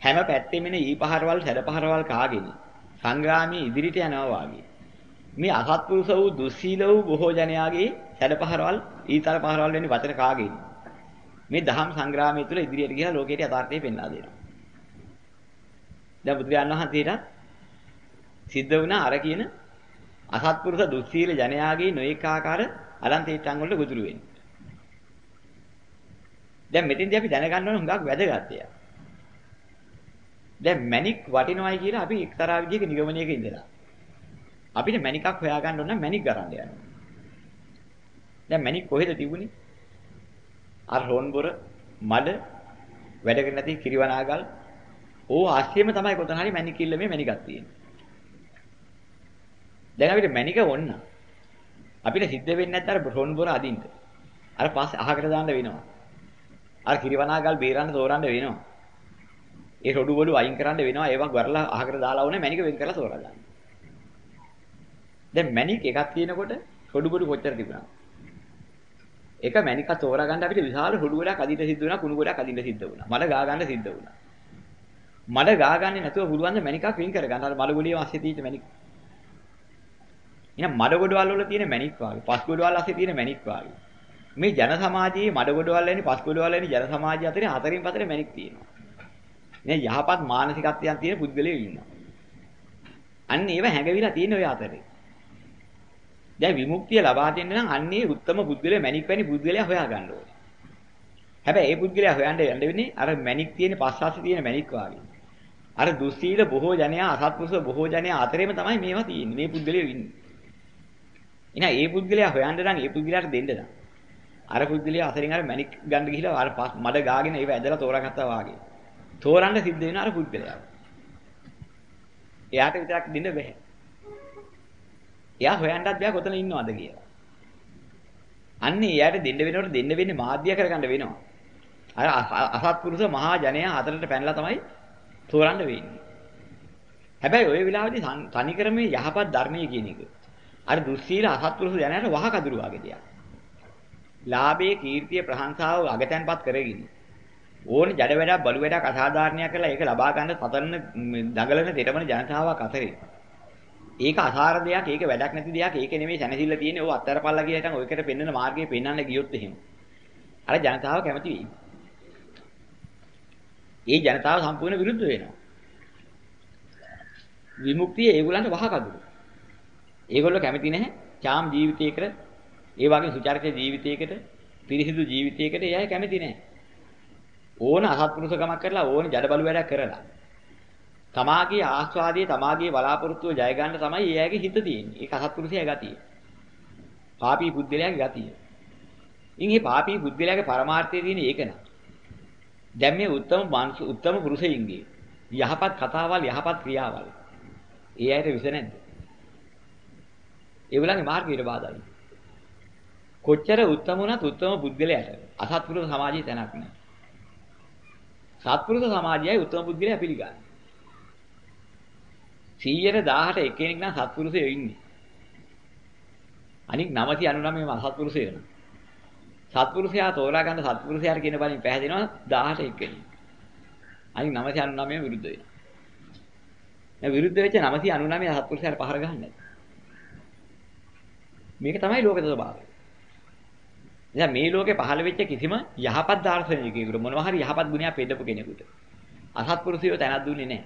හැම පැත්තෙම ඉන ඊපහරවල් සැඩපහරවල් කාගෙන සංග්‍රාමයේ ඉදිරියට යනවා වාගේ. මේ අසත්පුරුෂ වූ දුස්සීල වූ බොහෝ ජනයාගේ සැඩපහරවල් ඊතල පහරවල් වෙන්නේ වචන කාගෙන. මේ දහම් සංග්‍රාමයේ තුල ඉදිරියට ගිහලා ලෝකයට යථාර්ථය පෙන්වා දෙනවා. දැන් බුදුරජාණන් වහන්සේට සිද්ධ වුණා අර කියන අසත්පුරුෂ දුස්සීල ජනයාගේ නොඑක ආකාර අලන්තේට්ටන් වලට ගොදුරු වෙන්නේ. දැන් මෙතෙන්දී අපි දැනගන්න ඕන හුඟක් වැදගත් දෙයක්. දැන් මැණික් වටිනවයි කියලා අපි එක්තරා විදිහක නිගමනයක ඉඳලා. අපිට මැණිකක් හොයාගන්න ඕන නම් මැණික් ගන්න යනවා. දැන් මැණික් කොහෙද තිබුණේ? අර රොන්බොර මඩ වැඩ කරන්නේ නැති කිරිවනාගල් ඕ ආශ්‍රයම තමයි කොතන හරි මැණික් කිල්ල මේ මැණිකක් තියෙන්නේ. දැන් අපිට මැණික වොන්න. අපිට සිද්ධ වෙන්නේ නැත්නම් අර රොන්බොර අදින්න. අර පස්සේ අහකට දාන්න වෙනවා. අර කිරිවනාගල් බේරන්න තෝරන්න වෙනවා. ඒ රොඩු වලු අයින් කරන්න වෙනවා. ඒවා වරලා අහකට දාලා වුණේ මැණික වෙන් කරලා තෝරලා ගන්න. දැන් මැණික් එකක් තියෙනකොට රොඩු බඩු කොච්චර තිබුණාද? එක මැණික තෝරා ගන්න අපිට විශාල රොඩු ගොඩක් අදින්න සිද්ධ වුණා, කුණු ගොඩක් අදින්න සිද්ධ වුණා. මඩ ගා ගන්න සිද්ධ වුණා. මඩ ගා ගන්නේ නැතුව පුළුවන් ද මැණිකක් වෙන් කර ගන්න. අර මඩ ගොඩියේ ASCII තියෙන මැණික්. එහෙනම් මඩ ගොඩවල් වල තියෙන මැණික් වාගේ, පස් ගොඩවල් ASCII තියෙන මැණික් වාගේ. මේ ජන සමාජයේ මඩගොඩවල් වැනි පස්ගොඩවල් වැනි ජන සමාජය අතරේ හතරින් පතරේ මැණික් තියෙනවා. මේ යහපත් මානසිකත්වයන් තියෙන පුද්ගලයෝ ඉන්නවා. අන්න ඒව හැඟවිලා තියෙන ඔය අතරේ. දැන් විමුක්තිය ලබා දෙන්න නම් අන්නේ උත්තම පුද්ගලයා මැණික් වැනි පුද්ගලයා හොයා ගන්න ඕනේ. හැබැයි ඒ පුද්ගලයා හොයන්න යන්න වෙන්නේ අර මැණික් තියෙන පස්සාසේ තියෙන මැණික් වාගේ. අර දුස්සීල බොහෝ ජනයා අසත්පුරුෂ බොහෝ ජනයා අතරේම තමයි මේවා තියෙන්නේ. මේ පුද්ගලයෝ ඉන්නේ. එහෙනම් ඒ පුද්ගලයා හොයන්න නම් ඒ පුද්ගලයාට දෙන්න නම් අර පුද්ගලයා අතරින් අර මැණික් ගන්න ගිහිලා අර මඩ ගාගෙන ඒව ඇදලා තෝරාගත්තා වාගේ. තෝරන්න සිද්ධ වෙන අර පුද්ගලයා. එයාට විතරක් දෙන්න බෑ. එයා හොයන්නත් බෑ කොතන ඉන්නවද කියලා. අන්නේ එයාට දෙන්න වෙනකොට දෙන්න වෙන්නේ මාධ්‍ය කරගන්න වෙනවා. අර අසත්පුරුෂ මහා ජනයා අතරට පැනලා තමයි තෝරන්න වෙන්නේ. හැබැයි ওই වෙලාවේදී තනිකරමේ යහපත් ධර්මයේ කියන එක. අර දුස්සීල අසත්පුරුෂ ජනයාට වහ කදුරු වගේ දෙයක්. ලාභයේ කීර්තිය ප්‍රශංසාව අගතැන්පත් කරගෙන. ඕනේ ජඩ වැඩක් බලු වැඩක් අසාධාරණයක් කරලා ඒක ලබා ගන්න පතන්න දඟලන දෙරමන ජනතාවක් අතරේ. ඒක අසාර දෙයක් ඒක වැඩක් නැති දෙයක් ඒක නෙමෙයි සැනසෙල්ල තියෙන්නේ. ඔය අත්තරපල්ලා කියලා හිටන් ඔයකට පෙන්වන මාර්ගයේ පෙන්වන්න ගියොත් එහෙම. අර ජනතාව කැමති වෙයි. ඒ ජනතාව සම්පූර්ණ විරුද්ධ වෙනවා. විමුක්තිය ඒගොල්ලන්ට වහකදුරු. ඒගොල්ලෝ කැමති නැහැ. චාම් ජීවිතයකට ඒ වගේ සුචරිත ජීවිතයකට පිරිසිදු ජීවිතයකට එයා කැමති නැහැ. ඕන අසත්පුරුෂකමක් කරලා ඕන ජඩබලු වැඩක් කරලා. තමාගේ ආස්වාදයේ තමාගේ බලාපොරොත්තුව ජය ගන්න තමයි එයාගේ හිත තියෙන්නේ. ඒක අසත්පුරුෂයා ගතිය. පාපී බුද්ධලයාගේ ගතිය. ඉන් මේ පාපී බුද්ධලයාගේ පරමාර්ථය තියෙන්නේ ඒක නා. දැන් මේ උත්තම මානස උත්තම පුරුෂයින්ගේ යහපත් කතාවල් යහපත් ක්‍රියාවල්. ඒ අයට විස නැද්ද? ඒගොල්ලන්ගේ මාර්ගයට බාධායි. කොච්චර උත්තම වුණත් උත්තම පුද්ගලයාට අසත්පුරුෂ සමාජයේ තැනක් නැහැ. සත්පුරුෂ සමාජයයි උත්තම පුද්ගලයා පිළිගන්නේ. 100ට 1000ට එක්කෙනෙක් නම් සත්පුරුෂයෝ ඉන්නේ. අනික 999ම අසත්පුරුෂයෝ වෙනවා. සත්පුරුෂයා තෝරා ගන්න සත්පුරුෂයාට කියන බලින් පැහැදිනවා 1000ට එක්කෙනෙක්. අනික 999 විරුද්ධ වෙනවා. මේ විරුද්ධ වෙච්ච 999 සත්පුරුෂයාට පහර ගහන්නේ මේක තමයි ලෝක ස්වභාවය. දැන් මේ ලෝකේ පහළ වෙච්ච කිසිම යහපත් දාර්ශනිකයෙකුට මොනවා හරි යහපත් ගුණයක් පෙන්නපු කෙනෙකුට අසත්පුරුෂයෝ තැනක් දුන්නේ නැහැ.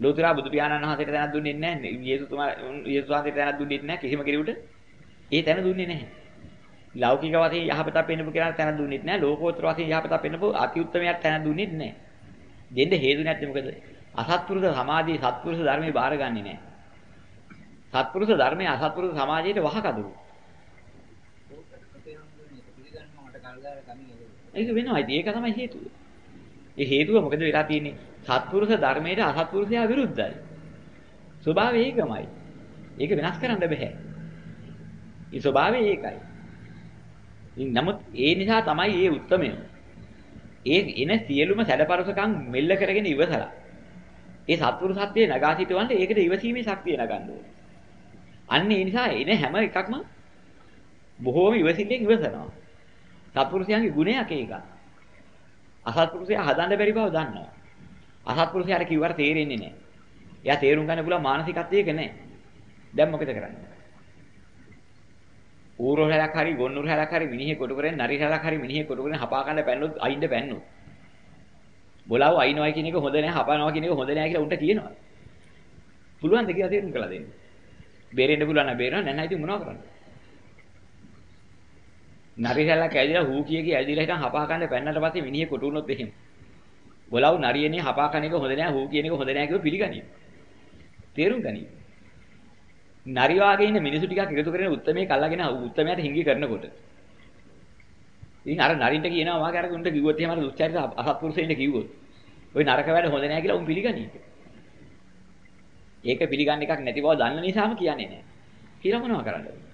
ලෝතර බුදු පියාණන් වහන්සේට තැනක් දුන්නේ නැහැ. යේසුතුමා යේසුස් වහන්සේට තැනක් දුන්නේ නැහැ කිසිම කෙනෙකුට. ඒ තැන දුන්නේ නැහැ. ලෞකික වශයෙන් යහපතක් පෙන්නපු කෙනාට තැනක් දුන්නේ නැහැ. ලෝකෝත්තර වශයෙන් යහපතක් පෙන්නපු අති උත්තමයාට තැනක් දුන්නේ නැහැ. දෙන්න හේතු නැත්නම් මොකද? අසත්පුරුෂ සමාධියේ සත්පුරුෂ ධර්මයේ බාරගන්නේ නැහැ. සත්පුරුෂ ධර්මයේ අසත්පුරුෂ සමාජයට වහකදුරු. ඒක වෙනවා. ඒක තමයි හේතුව. ඒ හේතුව මොකද වෙලා තියෙන්නේ? සත්පුරුෂ ධර්මයට අසත්පුරුෂයා විරුද්ධයි. ස්වභාවය ඒකමයි. ඒක වෙනස් කරන්න බෑ. ඒ ස්වභාවය ඒකයි. නමුත් ඒ නිසා තමයි මේ උත්තරමය. ඒ එන සියලුම සැඩපරසකම් මෙල්ල කරගෙන ඉවසලා. ඒ සත්පුරුෂත්වයේ නගා සිටවන්න ඒකට ඉවසීමේ ශක්තිය නගන්න ඕනේ. අන්න ඒ නිසා එන හැම එකක්ම බොහෝම ඉවසිල්ලෙන් ඉවසනවා. සත්පුරුෂයන්ගේ ගුණයක් ඒක. අසත්පුරුෂයා හදන්න බැරි බව දන්නවා. අසත්පුරුෂයාට කිව්වට තේරෙන්නේ නැහැ. එයා තේරුම් ගන්න පුළුවන් මානසිකත්වයක නැහැ. දැන් මොකද කරන්නේ? ඌරෝ හැලක් හරි ගොන්නුරු හැලක් හරි මිනිහෙ කොට කරගෙන නරි හැලක් හරි මිනිහෙ කොට කරගෙන හපා ගන්න පැන්නොත් අයින්ද පැන්නොත්. බොලාව අයින්නවා කියන එක හොඳ නැහැ හපනවා කියන එක හොඳ නැහැ කියලා උන්ට කියනවා. පුළුවන් ද කියලා තේරුම් කළා දෙන්න. බේරෙන්න පුළුවන් නම් බේරෙනවා නැත්නම් ඉතින් මොනව කරන්නේ? නරි හැලක් ඇදිලා හූ කිය කිය ඇදිලා හිටන් හපා ගන්න පැන්නට පස්සේ මිනිහෙ කොට උනොත් එහෙම. බොලාව නරියනේ හපා කන එක හොඳ නැහැ හූ කියන එක හොඳ නැහැ කියලා පිළිගනියි. තේරුම් ගනියි. නරි වාගේ ඉන්න මිනිසු ටිකක් එකතු කරගෙන උත්තරමේ කල්ලාගෙන උත්තරමයට හිඟි කරනකොට ඉතින් අර නරින්ට කියනවා වාගේ අර උන්ට කිව්වොත් එහෙම අර දුස්චරිත අසත්පුරුෂයින්ට කිව්වොත් ওই නරක වැඩ හොඳ නැහැ කියලා උන් පිළිගනී. ඒක පිළිගන්න එකක් නැති බව දන්න නිසාම කියන්නේ නැහැ. කියලා මොනව කරන්නද?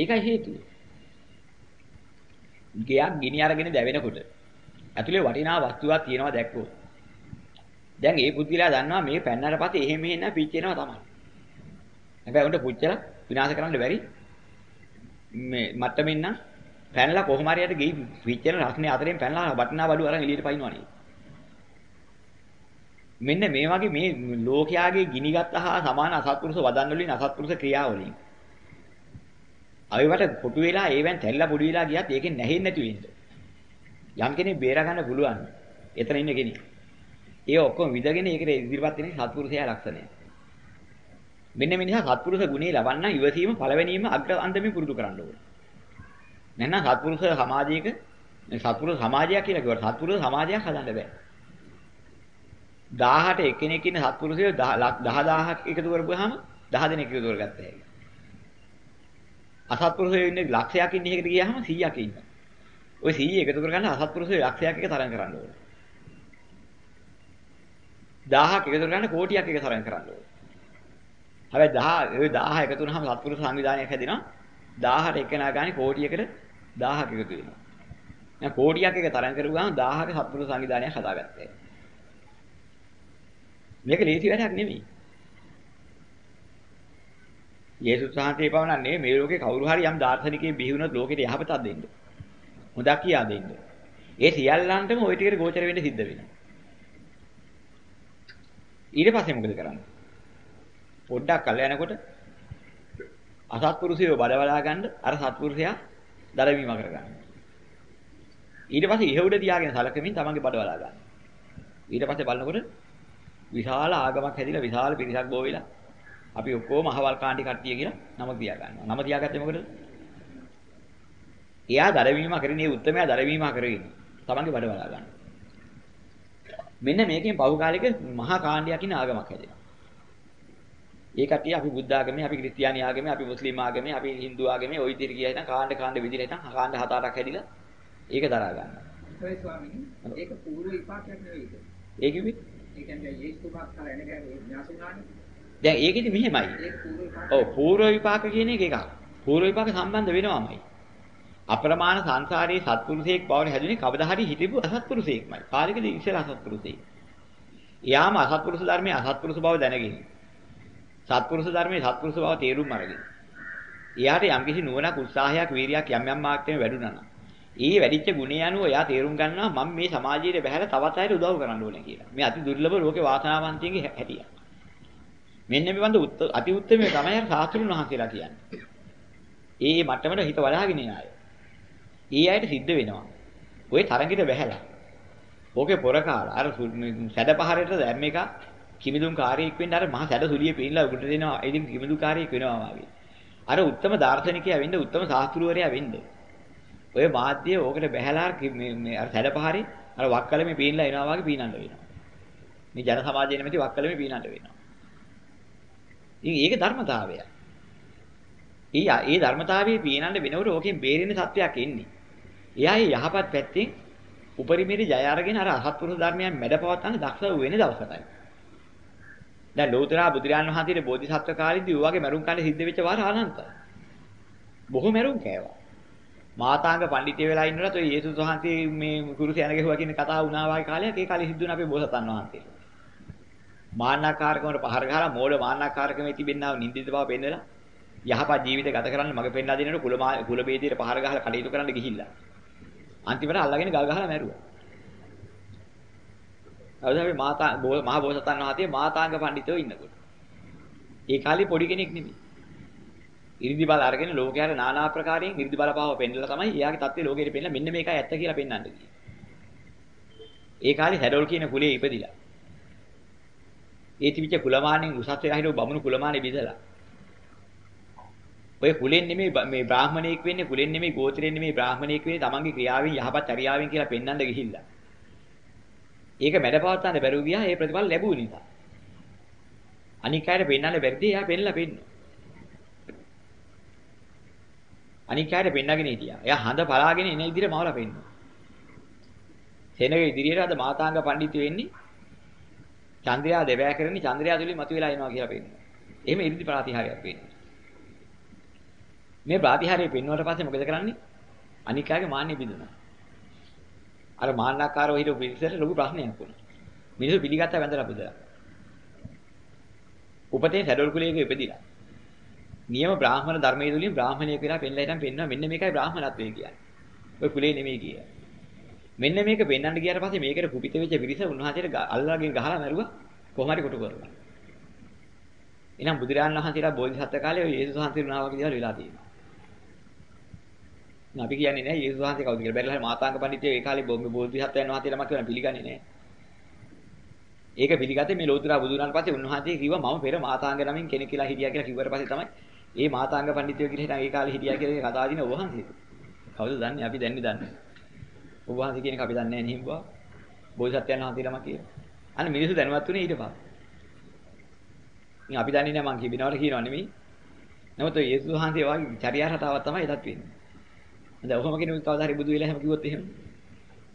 ඒකයි හේතුව. ගයක් ගිනි අරගෙන දැවෙනකොට ඇතුලේ වටිනා වස්තුවක් තියෙනවා දැක්කොත් දැන් ඒ පුද්ගලයා දන්නවා මේ පැන්නට පස්සේ එහෙම එහෙම පිච්චෙනවා තමයි. හැබැයි උන්ට පුච්චලා විනාශ කරන්න බැරි මේ මට්ටමින් නම් පැනලා කොහොම හරි යට ගිහි පිච්චෙන රස්නේ අතරින් පැනලා වටිනා බඩු අරන් එළියට පයින්නවනේ. මෙන්න මේ වගේ මේ ලෝකයාගේ ගිනිගත් හා සමාන අසත්පුරුෂ වදන් වලින් අසත්පුරුෂ ක්‍රියා වලින් අවිවට කොටු වෙලා ඒවෙන් තැල්ලා පොඩි වෙලා ගියත් ඒකෙන් නැහෙන්නේ නැති වෙන්න. යම් කෙනෙක් බේර ගන්න පුළුවන්. එතන ඉන්න කෙනෙක්. ඒ ඔක්කොම විදගෙන ඒකට ඉදිරිපත් වෙන සත්පුරුෂයා ලක්ෂණය. මෙන්න මේ නිසා සත්පුරුෂ ගුණේ ලබන්න ඉවසීම පළවෙනිම අග්‍ර අන්දමින් පුරුදු කරන්න ඕනේ. නැත්නම් සත්පුරුෂ සමාජයක සත්පුරුෂ සමාජයක් කියලා කිව්වට සත්පුරුෂ සමාජයක් හදන්න බෑ. 1000ට එක්කෙනෙක් ඉන්න සත්පුරුෂයෝ 10000ක් එකතු කරපුවාම 10 දෙනෙක් එකතු කරගත්ත හැකියි. අසත්පුරුෂයෝ ඉන්නේ ලක්ෂයක් ඉන්න එකකට ගියාම 100ක් ඉන්නවා. ওই 100 එකතු කරගන්න අසත්පුරුෂයෝ ලක්ෂයක් එක තරම් කරන්න ඕනේ. 1000ක් එකතු කරගන්න කෝටියක් එක තරම් කරන්න ඕනේ. හැබැයි 10 ওই 1000 එකතු වුනහම සත්පුරුෂ සංවිධානයක් හැදෙනවා. 1000ට එකනා ගානේ කෝටියකට 1000ක් එකතු වෙනවා. දැන් කෝටියක් එක තරම් කරුවාම 1000ක සත්පුරුෂ සංවිධානයක් හදාගත්තා. මේක ලේසි වැඩක් නෙමෙයි. යේසුස් වහන්සේ පවණක් නෙමෙයි මේ ලෝකේ කවුරු හරි යම් දාර්ශනිකයෙක් බිහි වුණොත් ලෝකෙට යහපතක් දෙන්න. හොඳක් කියා දෙන්න. ඒ සියල්ලන්ටම ওই ටිකට ගෝචර වෙන්න සිද්ධ වෙනවා. ඊට පස්සේ මොකද කරන්නේ? පොඩ්ඩක් කල් යනකොට අසත්පුරුෂයව බඩවලා ගන්න අර සත්පුරුෂයා දරවීම කරගන්න. ඊට පස්සේ ඉහුඩ තියාගෙන සලකමින් තමන්ගේ බඩවලා ගන්න. ඊට පස්සේ බලනකොට විශාල ආගමක් හැදිලා විශාල පිරිසක් බෝ වෙලා අපි ඔක්කොම අහවල් කාණ්ඩි කට්ටිය කියලා නම තියා ගන්නවා. නම තියාගත්තේ මොකද? එයා දරවීම කරන්නේ උත්තරමයා දරවීම කරගෙන තමන්ගේ බඩවලා ගන්නවා. මෙන්න මේකෙන් පහු කාලෙක මහා කාණ්ඩයක් ඉන්න ආගමක් හැදෙනවා. ඒ කට්ටිය අපි බුද්ධ ආගමේ, අපි ක්‍රිස්තියානි ආගමේ, අපි මුස්ලිම් ආගමේ, අපි හින්දු ආගමේ ওই විදිහට ගියා ඉතින් කාණ්ඩ කාණ්ඩ විදිහට ඉතින් කාණ්ඩ හත අටක් හැදිලා ඒක දරා ගන්නවා. ඒ ස්වාමීනි ඒක පූර්ව විපාකයක් නෙවෙයිද? ඒ කිව්වේ? ඒ කියන්නේ යේසුස් තුමා කරන්නේ විනාශ වුණානේ. දැන් ඒකෙදි මෙහෙමයි. ඔව් පූර්ව විපාක කියන එක එකක්. පූර්ව විපාක සම්බන්ධ වෙනවමයි. අප්‍රමාණ සංසාරයේ සත්පුරුෂයෙක් බවට හැදුනේ කවදා හරි හිටපු අසත්පුරුෂයෙක්මයි. කාලෙකදී ඉස්සෙල්ලා අසත්පුරුෂයෙක්. යාම අසත්පුරුෂ ධර්මයේ අසත්පුරුෂ බව දැනගෙන. සත්පුරුෂ ධර්මයේ සත්පුරුෂ බව තේරුම් අරගෙන. එයාට යම්කිසි නුවණක් උත්සාහයක් වීරියක් යම් යම් ආකාරයෙන් වැඩුණා නම්. ඒ වැඩිච්ච ගුණය අනුව එයා තේරුම් ගන්නවා මම මේ සමාජයේ බහැලා තවත් අයට උදව් කරන්න ඕනේ කියලා. මේ අති දුර්ලභ ලෝකේ වාසනාවන්තයන්ගේ හැටිය. මෙන්න මේ බඳ අති උත්තමයේ තමයි අර සාස්ත්‍රුන් වහන්සේලා කියන්නේ. ඒ මට්ටමට හිත වඩාගෙන ඉන අය. ඒ අයට සිද්ධ වෙනවා. ওই තරඟෙට බැහැලා. ඕකේ පොර කාලා අර සැඩ පහරේට දැම්ම එක කිමිදුම් කාර්යයක් වෙන්න අර මහා සැඩ සුලිය පේනලා උඩට දෙනවා. ඉතින් කිමිදු කාර්යයක් වෙනවා වගේ. අර උත්තම දාර්ශනිකයා වෙන්න උත්තම ශාස්ත්‍රූවරයා වෙන්න. ඔය මාධ්‍ය ඕකට බැහැලා මේ අර සැඩ පහරේ අර වක්කලමේ පීනලා එනවා වගේ පීනන්න වෙනවා. මේ ජන සමාජයේ නැමැති වක්කලමේ පීනන්න වෙනවා. ඉතින් ඒක ධර්මතාවය. ඒ ඒ ධර්මතාවයේ පීනන්න වෙනකොට ඕකෙන් බේරෙන සත්‍යයක් එන්නේ. එයා ඒ යහපත් පැත්තෙන් උපරිමයේ ජය අරගෙන අර අසත්පුරුෂ ධර්මයන් මැඩපවත්තන්න දක්ෂ වෙන දවසටයි. දැන් ලෝතර බුදුරජාන් වහන්සේගේ බෝධිසත්ව කාලෙදී ඔය වගේ මරුන් කාලේ සිද්ධ වෙච්ච වාර අනන්තයි. බොහෝ මරුන් කෑවා. මාතාංග පඬිතිය වෙලා ඉන්නකොට ඔය යේසුස් වහන්සේ මේ කුරුස යන ගැහුවා කියන කතාව වුණා වගේ කාලයක් ඒ කාලේ සිද්ධ වුණා අපේ බෝසතන් වහන්සේ. මාන්නාකාරකමට පහර ගහලා මෝඩ මාන්නාකාරකමේ තිබෙනා නින්දිත බව පෙන්නලා යහපත් ජීවිත ගත කරන්න මග පෙන්වා දෙනකොට කුල කුල බේදයට පහර ගහලා කටයුතු කරන්න ගිහිල්ලා අන්තිමට අල්ලගෙන ගල් ගහලා මැරුවා. අවදාවේ මාතා මහ බෝසතාණන් වහන්සේ මාතාංග පඬිතෝ ඉන්නකොට. ඒ කාලේ පොඩි කෙනෙක් නෙමෙයි. ඉරිදි බල අරගෙන ලෝකයට নানা ආකාරයෙන් ඉරිදි බලපාව පෙන්නලා තමයි එයාගේ தත්ත්වය ලෝකෙට පෙන්නලා මෙන්න මේකයි ඇත්ත කියලා පෙන්වන්නේ. ඒ කාලේ හැඩෝල් කියන කුලේ ඉපදිලා. ඒ තිබිච්ච කුලමානෙන් උසස් වෙලා හිටපු බමුණු කුලමානෙ බිඳලා. ඔය කුලෙන් නෙමෙයි මේ බ්‍රාහමණයෙක් වෙන්නේ කුලෙන් නෙමෙයි ගෝත්‍රයෙන් නෙමෙයි බ්‍රාහමණයෙක් වෙන්නේ තමන්ගේ ක්‍රියාවෙන් යහපත් චර්යාවෙන් කියලා පෙන්වන්න ගිහිල්ලා. ඒක මැඩපවත්තන්න බැරුව ගියා ඒ ප්‍රතිඵල ලැබුව නිසා. අනික් අයට පෙන්වන්න බැරිද එයා පෙන්ලා පෙන්නනවා. අනික් අයට පෙන්නගෙන හිටියා. එයා හඳ පලාගෙන එන විදිහට මවලා පෙන්නවා. සෙනග ඉදිරියට අද මාතාංග පඬිතු වෙන්නේ චන්ද්‍රයා දෙවෑ කරන්නේ චන්ද්‍රයා තුලින් මතුවලා එනවා කියලා පෙන්නවා. එහෙම ඉරිදි ප්‍රාතිහාරයක් වෙන්නේ. මේ ප්‍රාතිහාරය පෙන්වුවට පස්සේ මොකද කරන්නේ? අනික් අයගේ මාන්නේ බිඳුණා. අර මාන්නකාරව හිටපු පිරිසට ලොකු ප්‍රශ්නයක් වුණා. මිනිස්සු පිළිගත්ත වැඳලා පුදලා. උපතේ සැඩොල් කුලයක ඉපදිලා. නියම බ්‍රාහ්මණ ධර්මයේ තුලින් බ්‍රාහ්මණයෙක් වෙලා පෙන්ලා හිටන් පෙන්නවා මෙන්න මේකයි බ්‍රාහ්මණත්වය කියන්නේ. ඔය කුලේ නෙමෙයි කියන්නේ. මෙන්න මේක පෙන්වන්න ගියාට පස්සේ මේකට කුපිත වෙච්ච පිරිස උන්වහන්සේට අල්ලාගෙන ගහලා මැරුවා කොහොම හරි කොටු කරලා. එහෙනම් බුදුරජාණන් වහන්සේලා බෝධිසත්ව කාලේ ඔය යේසුස් වහන්සේ වුණා වගේ දේවල් වෙලා තියෙනවා. අපි කියන්නේ නැහැ යේසුස් වහන්සේ කවුද කියලා. බැරිලා මාතාංග පඬිතුයෝ ඒ කාලේ බෝධිසත්වයන් වහන්සේ ළමක් කියලා පිළිගන්නේ නැහැ. ඒක පිළිගත්තේ මේ ලෝතර බුදුරන් පස්සේ උන්වහන්සේ කිව්වා මම පෙර මාතාංග නමින් කෙනෙක් කියලා හිටියා කියලා කිව්වට පස්සේ තමයි ඒ මාතාංග පඬිතුයෝ කියලා හිටන් ඒ කාලේ හිටියා කියලා කතා දින ඔබ වහන්සේ. කවුද දන්නේ? අපි දැන්නේ දන්නේ. ඔබ වහන්සේ කියන එක අපි දන්නේ නැහැ නේ හිම්බුවා. බෝධිසත්වයන් වහන්සේ ළමක් කියලා. අන්න මිනිස්සු දැනුවත් උනේ ඊට පස්සේ. ඉතින් අපි දන්නේ නැහැ මං කියනවට කියනවා නෙමෙයි. නමුත් ඔය යේසුස් වහන්සේ වගේ චර්යා රටාවක් තමයි එදත් වෙන්නේ. දැන් ඔහොම කෙනෙක් කවදා හරි බුදු වෙලා එහෙම කිව්වොත් එහෙම.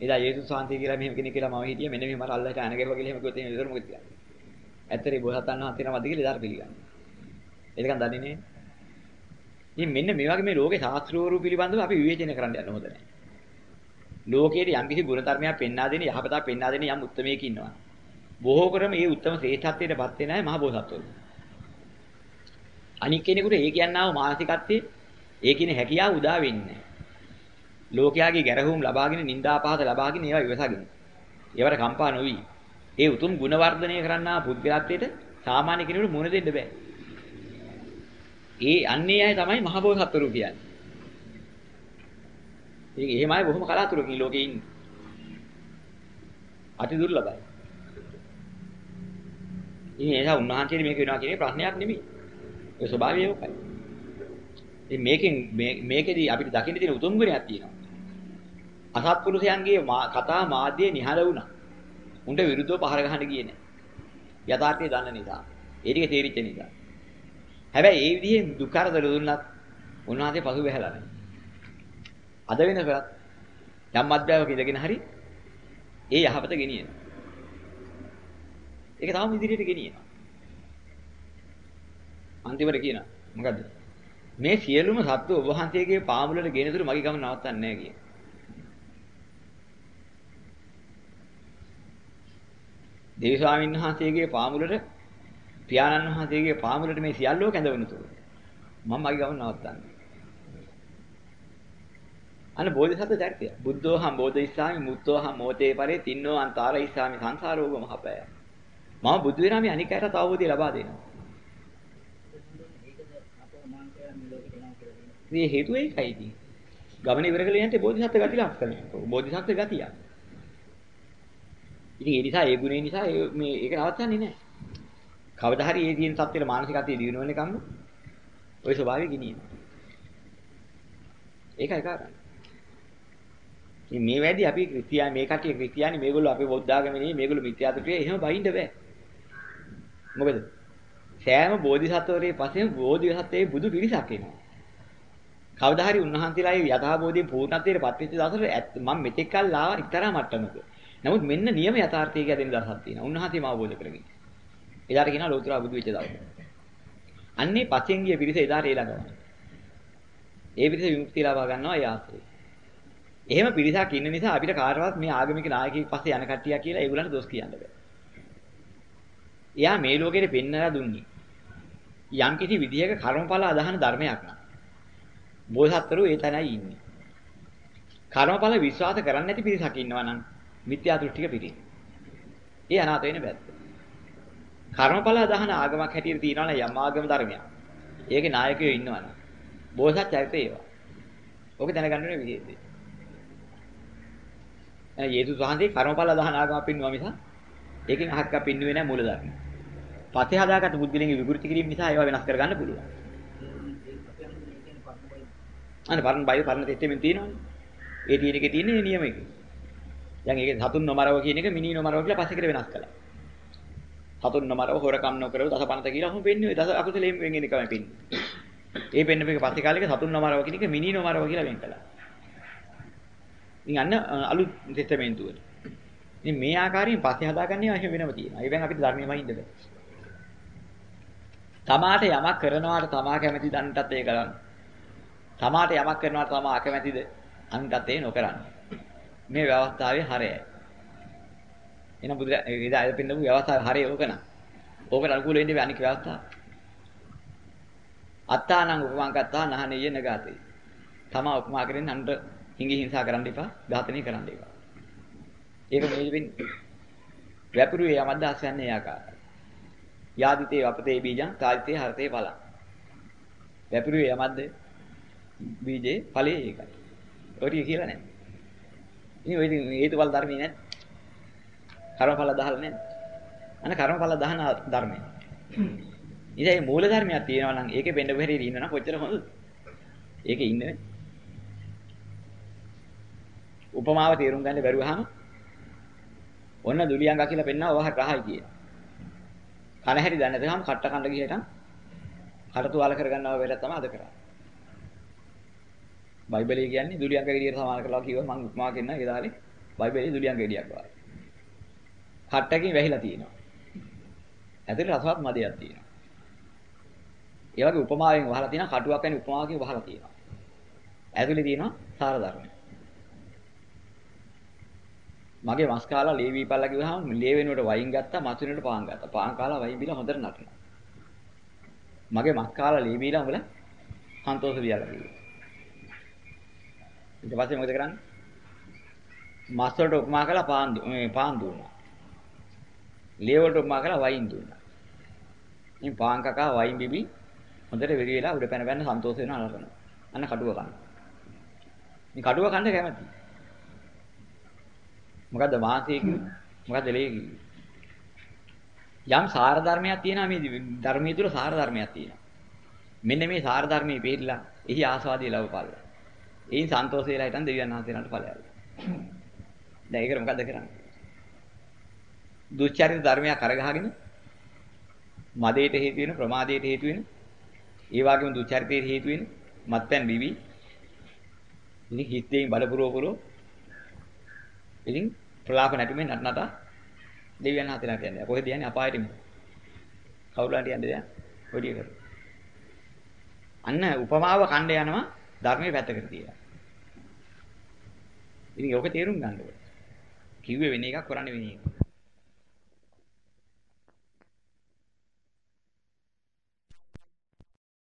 එදා යේසුස් වහන්සේ කියලා මෙහෙම කෙනෙක් කියලා මම හිටියේ මෙන්න මෙහෙම අර අල්ලහට අණ ගැරුවා කියලා එහෙම කිව්වොත් එහෙම ඉතින් මොකද කියන්නේ? ඇත්තරේ බෝසත්ණන් වහන්සේ නමද කියලා ඉදාර පිළිගන්නේ. ඒකන් දන්නේ නේ. ඉතින් මෙන්න මේ වගේ මේ ලෝකේ ශාස්ත්‍රෝරු පිළිබඳව අපි විවේචනය කරන්න යන්න හොඳ නැහැ. ලෝකයේ යම් කිසි ගුණ ධර්මයක් පෙන්වා දෙන යහපතක් පෙන්වා දෙන යම් උත්මයෙක් ඉන්නවා. බොහෝ කරම මේ උත්තරම ශ්‍රේෂ්ඨත්වයටපත් වෙන අය මහ බෝසත්වරු. අනික් කෙනෙකුට ඒ කියන්නා වූ මානසිකත්වයේ ඒ කියන හැකියාව උදා වෙන්නේ ලෝකයාගේ ගැරහුම් ලබාගෙන නිന്ദා පහත ලබාගෙන ඒවා ඉවසගෙන. ඒවට කම්පා නොවි. ඒ උතුම් ගුණ වර්ධනය කරන්නා පුද්ගලත්වයට සාමාන්‍ය කෙනෙකුට මුණ දෙන්න බෑ. ඒ අන්නේ අය තමයි මහ බෝසත්වරු කියන්නේ. ඉතින් එහෙමයි බොහොම කලාතුරකින් ලෝකේ ඉන්නේ. අති දුර්ලභයි. ඉතින් ඒසා උන්වහන්සේට මේක වෙනවා කියන්නේ ප්‍රශ්නයක් නෙමෙයි. ඒ ස්වභාවය ඒකයි. ඉතින් මේකෙන් මේකෙදි අපිට දකින්න තියෙන උතුම් ගුණයක් තියෙනවා. අසත්පුරුෂයන්ගේ කතා මාධ්‍යයේ නිහඬ වුණා. උන්ට විරුද්ධව පහර ගහන්න ගියේ නැහැ. යථාර්ථය දන්න නිසා. ඒ ටික තේරිච්ච නිසා. හැබැයි ඒ විදිහේ දුක් කරදර දුන්නත් උන්වහන්සේ පසු බැහැලා නැහැ. අද වෙනකත් යම් අධ්‍යාපක ඉඳගෙන හරි ඒ යහපත ගෙනියන. ඒක තාම ඉදිරියට ගෙනියනවා. අන්තිමට කියනවා. මොකද්ද? මේ සියලුම සත්තු ඔබ වහන්සේගේ පාමුලට ගෙන තුරු මගේ ගමන නවත්තන්නේ නැහැ කියන. දේවි ස්වාමීන් වහන්සේගේ පාමුලට පියාණන් වහන්සේගේ පාමුලට මේ සියල්ලෝ කැඳවුණු තුරු මම මගේ ගමන නවත්තන්නේ. අන්න බෝධිසත්ව චරිතය. බුද්ධෝහම් බෝධිස්සාමි මුත්තෝහම් මෝතේ පරේ තින්නෝ අන්තාර ඉස්සාමි සංසාරෝග මහපය. මම බුදු වෙනා මේ අනිකයට අවබෝධය ලබා දෙනවා. මේ හේතුව ඒකයි ඉතින්. ගමන ඉවර කළ යන්නේ බෝධිසත්ව ගති ලක්ෂණය. බෝධිසත්ව ගතිය. ඉතින් ඒ නිසා ඒ ගුණේ නිසා මේ ඒක නවත්තන්නේ නැහැ. කවදා හරි ඒ තියෙන තත්ත්වෙට මානසිකත්වයේ දිනු වෙනකම් ওই ස්වභාවය ගිනියන. ඒකයි කාරණා. ඉතින් මේ වැඩි අපි ක්‍රිස්තියානි මේ කටිය ක්‍රිස්තියානි මේගොල්ලෝ අපේ බෞද්ධාගමේ නෙවෙයි මේගොල්ලෝ මිත්‍යාදෘෂ්ටිය එහෙම බයින්න බෑ. මොකද? සෑම බෝධිසත්වරේ පස්සේ බෝධිසත්වයේ බුදු පිරිසක් එනවා. කවදා හරි උන්වහන්සේලාගේ යථාබෝධිය පූර්ණත්වයට පත්වෙච්ච දවසට මම මෙතෙක් කල් ආවා ඉතරා මට්ටමක. නමුත් මෙන්න නියම යථාර්ථය කියන දවසක් තියෙනවා. උන්වහන්සේම අවබෝධ කරගන්න. එදාට කියනවා ලෝතර බුදු වෙච්ච දවස. අන්නේ පස්යෙන් ගිය පිරිස එදාට ඒ ළඟම. ඒ පිරිස විමුක්තිය ලබා ගන්නවා ඒ ආශ්‍රේ. එහෙම පිරිසක් ඉන්න නිසා අපිට කාටවත් මේ ආගමික නායකයෙක් පස්සේ යන කට්ටිය කියලා ඒගොල්ලන්ට දොස් කියන්න බෑ. එයා මේ ලෝකෙට පෙන්නලා දුන්නේ යම් කිසි විදියක කර්මඵල අදහන ධර්මයක් නා. බෝසත්වරු ඒ තැනයි ඉන්නේ. කර්මඵල විශ්වාස කරන්නේ නැති පිරිසක් ඉන්නවා නම් මිත්‍යා දෘෂ්ටික පිරිස. ඒ අනාත වෙන පැත්ත. කර්මඵල අදහන ආගමක් හැටියට තියනවා නම් යම් ආගම ධර්මයක්. ඒකේ නායකයෝ ඉන්නවනම් බෝසත් චරිතය ඒවා. ඔක දැනගන්න ඕනේ විදිහට. එහෙනම් යේසුස් වහන්සේ කර්මඵල අදහන ආගමක් පින්නුවා මිස ඒකෙන් අහක්ක පින්නුවේ නැහැ මූල ධර්ම. පතේ හදාගත්ත බුද්ධිලින්ගේ විකෘති කිරීම නිසා ඒවා වෙනස් කරගන්න පුළුවන්. අනේ පරණ බයිබල් පරණ තෙස්තමෙන් තියෙනවනේ. ඒ තියෙන එකේ තියෙන නියම එක. දැන් ඒකේ සතුන් නොමරව කියන එක මිනි නොමරව කියලා පස්සේ කර වෙනස් කළා. සතුන් නොමරව හොරකම් නොකරව දසපනත කියලා ඔහොම පෙන්වුවේ දස අකුසලයෙන් වෙන් වෙන එකමයි පෙන්වන්නේ. ඒ පෙන්වපු එක පස්සේ කාලෙක සතුන් නොමරව කියන එක මිනි නොමරව කියලා වෙන් කළා. ඉතින් අන්න අලුත් තෙස්තමෙන්තුවට. ඉතින් මේ ආකාරයෙන් පස්සේ හදාගන්නේ එහෙම වෙනම තියෙනවා. ඒ වෙන අපිට ධර්මෙමයි ඉන්න බෑ. තමාට යමක් කරනවාට තමා කැමති දන්නටත් ඒ කරන්න. තමාට යමක් කරනවාට තමා අකමැතිද අන්ටත් ඒ නොකරන්න. මේ ව්‍යවස්ථාවේ හරයයි. එන බුදු ඉදා අය පින්නපු ව්‍යවස්ථාවේ හරය ඕකන. ඕකට අනුකූල වෙන්නේ අනික් ව්‍යවස්ථාව. අත්තානං උපමං කත්තා නහනෙය නගාතේ. තමා උපමා කරගෙන අන්ට හිඟි හිංසා කරන්න එපා, ඝාතනය කරන්න එපා. ඒක මේ වෙන්නේ. වැපිරුවේ යමද්ද අස්යන්නේ ආකාරය. යාදිතේ අපතේ බීජං තාදිතේ හරතේ ඵලං. වැපිරුවේ යමද්ද බීජේ ඵලයේ ඒකයි. ඔය ටික කියලා නැහැ. ඉතින් ඔය හේතුඵල ධර්මයේ නැහැ. කර්මඵල දහලා නැහැ. අන්න කර්මඵල දහන ධර්මය. ඉතින් මේ මූල ධර්මයක් තියෙනවා නම් ඒකේ බෙන්ඩ බෙහෙරි ඉන්නනම් කොච්චර හොඳද? ඒකේ ඉන්නේ. උපමාව තේරුම් ගන්න බැරුවහම ඔන්න දුලියංගා කියලා පෙන්නව වහ රහයි කියන. කන හැටි දන්නේ නැතහම කට්ට කන්න ගිහටම කටතු වල කරගන්නව වෙලක් තමයි අද කරන්නේ. බයිබලයේ කියන්නේ දුලියංග ගෙඩියට සමාන කරලා කිව්වා මම උපමා කියන ඒ දාලේ බයිබලයේ දුලියංග ගෙඩියක් වගේ. කට්ටකින් වැහිලා තියෙනවා. ඇතුලේ රසවත් මදයක් තියෙනවා. ඒ වගේ උපමාවෙන් වහලා තියෙනවා කටුවක් වැනි උපමාවකින් වහලා තියෙනවා. ඇතුලේ තියෙනවා සාර ධර්ම. මගේ මස් කාලා ලේ වීපල්ලා කිව්වහම ලේ වෙනුවට වයින් ගත්තා මස් වෙනුවට පාන් ගත්තා. පාන් කාලා වයින් බීලා හොඳට නටනවා. මගේ මස් කාලා ලේ බීලා උඹලා සන්තෝෂ වියලා කිව්වා. ඊට පස්සේ මොකද කරන්නේ? මස් වලට උපමා කරලා පාන් මේ පාන් දුන්නා. ලේ වලට උපමා කරලා වයින් දුන්නා. ඉතින් පාන් කකා වයින් බිබි හොඳට වෙරි වෙලා උඩ පැන පැන සන්තෝෂ වෙනවා අලකනවා. අන්න කඩුව කන්න. මේ කඩුව කන්න කැමතියි. මොකද්ද මාසයේ කිව්වේ? මොකද්ද ලේ කිව්වේ? යම් සාර ධර්මයක් තියෙනවා මේ ධර්මයේ තුල සාර ධර්මයක් තියෙනවා. මෙන්න මේ සාර ධර්මයේ පිළිලා එහි ආස්වාදයේ ලවපල්ල. එයින් සන්තෝෂ වෙලා හිටන් දෙවියන් වහන්සේලාට ඵලයක්. දැන් ඒකට මොකද්ද කරන්නේ? දුස්චරිත ධර්මයක් අරගහගෙන මදයට හේතු වෙන ප්‍රමාදයට හේතු වෙන ඒ වගේම දුස්චරිතයට හේතු වෙන මත්පැන් බිවි ඉතින් හිතේන් බලපුරවපුරෝ ඉතින් ප්‍රලාප නැටුමේ නටනට දෙවියන් හතරට යන්නේ. කොහෙද යන්නේ? අපායට මේ. කවුරුලන්ට යන්නේ දැන්? ඔඩිය කරු. අන්න උපමාව කණ්ඩ යනවා ධර්මයේ පැත්තකට තියලා. ඉතින් ඔක තේරුම් ගන්න ඕනේ. කිව්වේ වෙන එකක් කරන්නේ වෙන එකක්.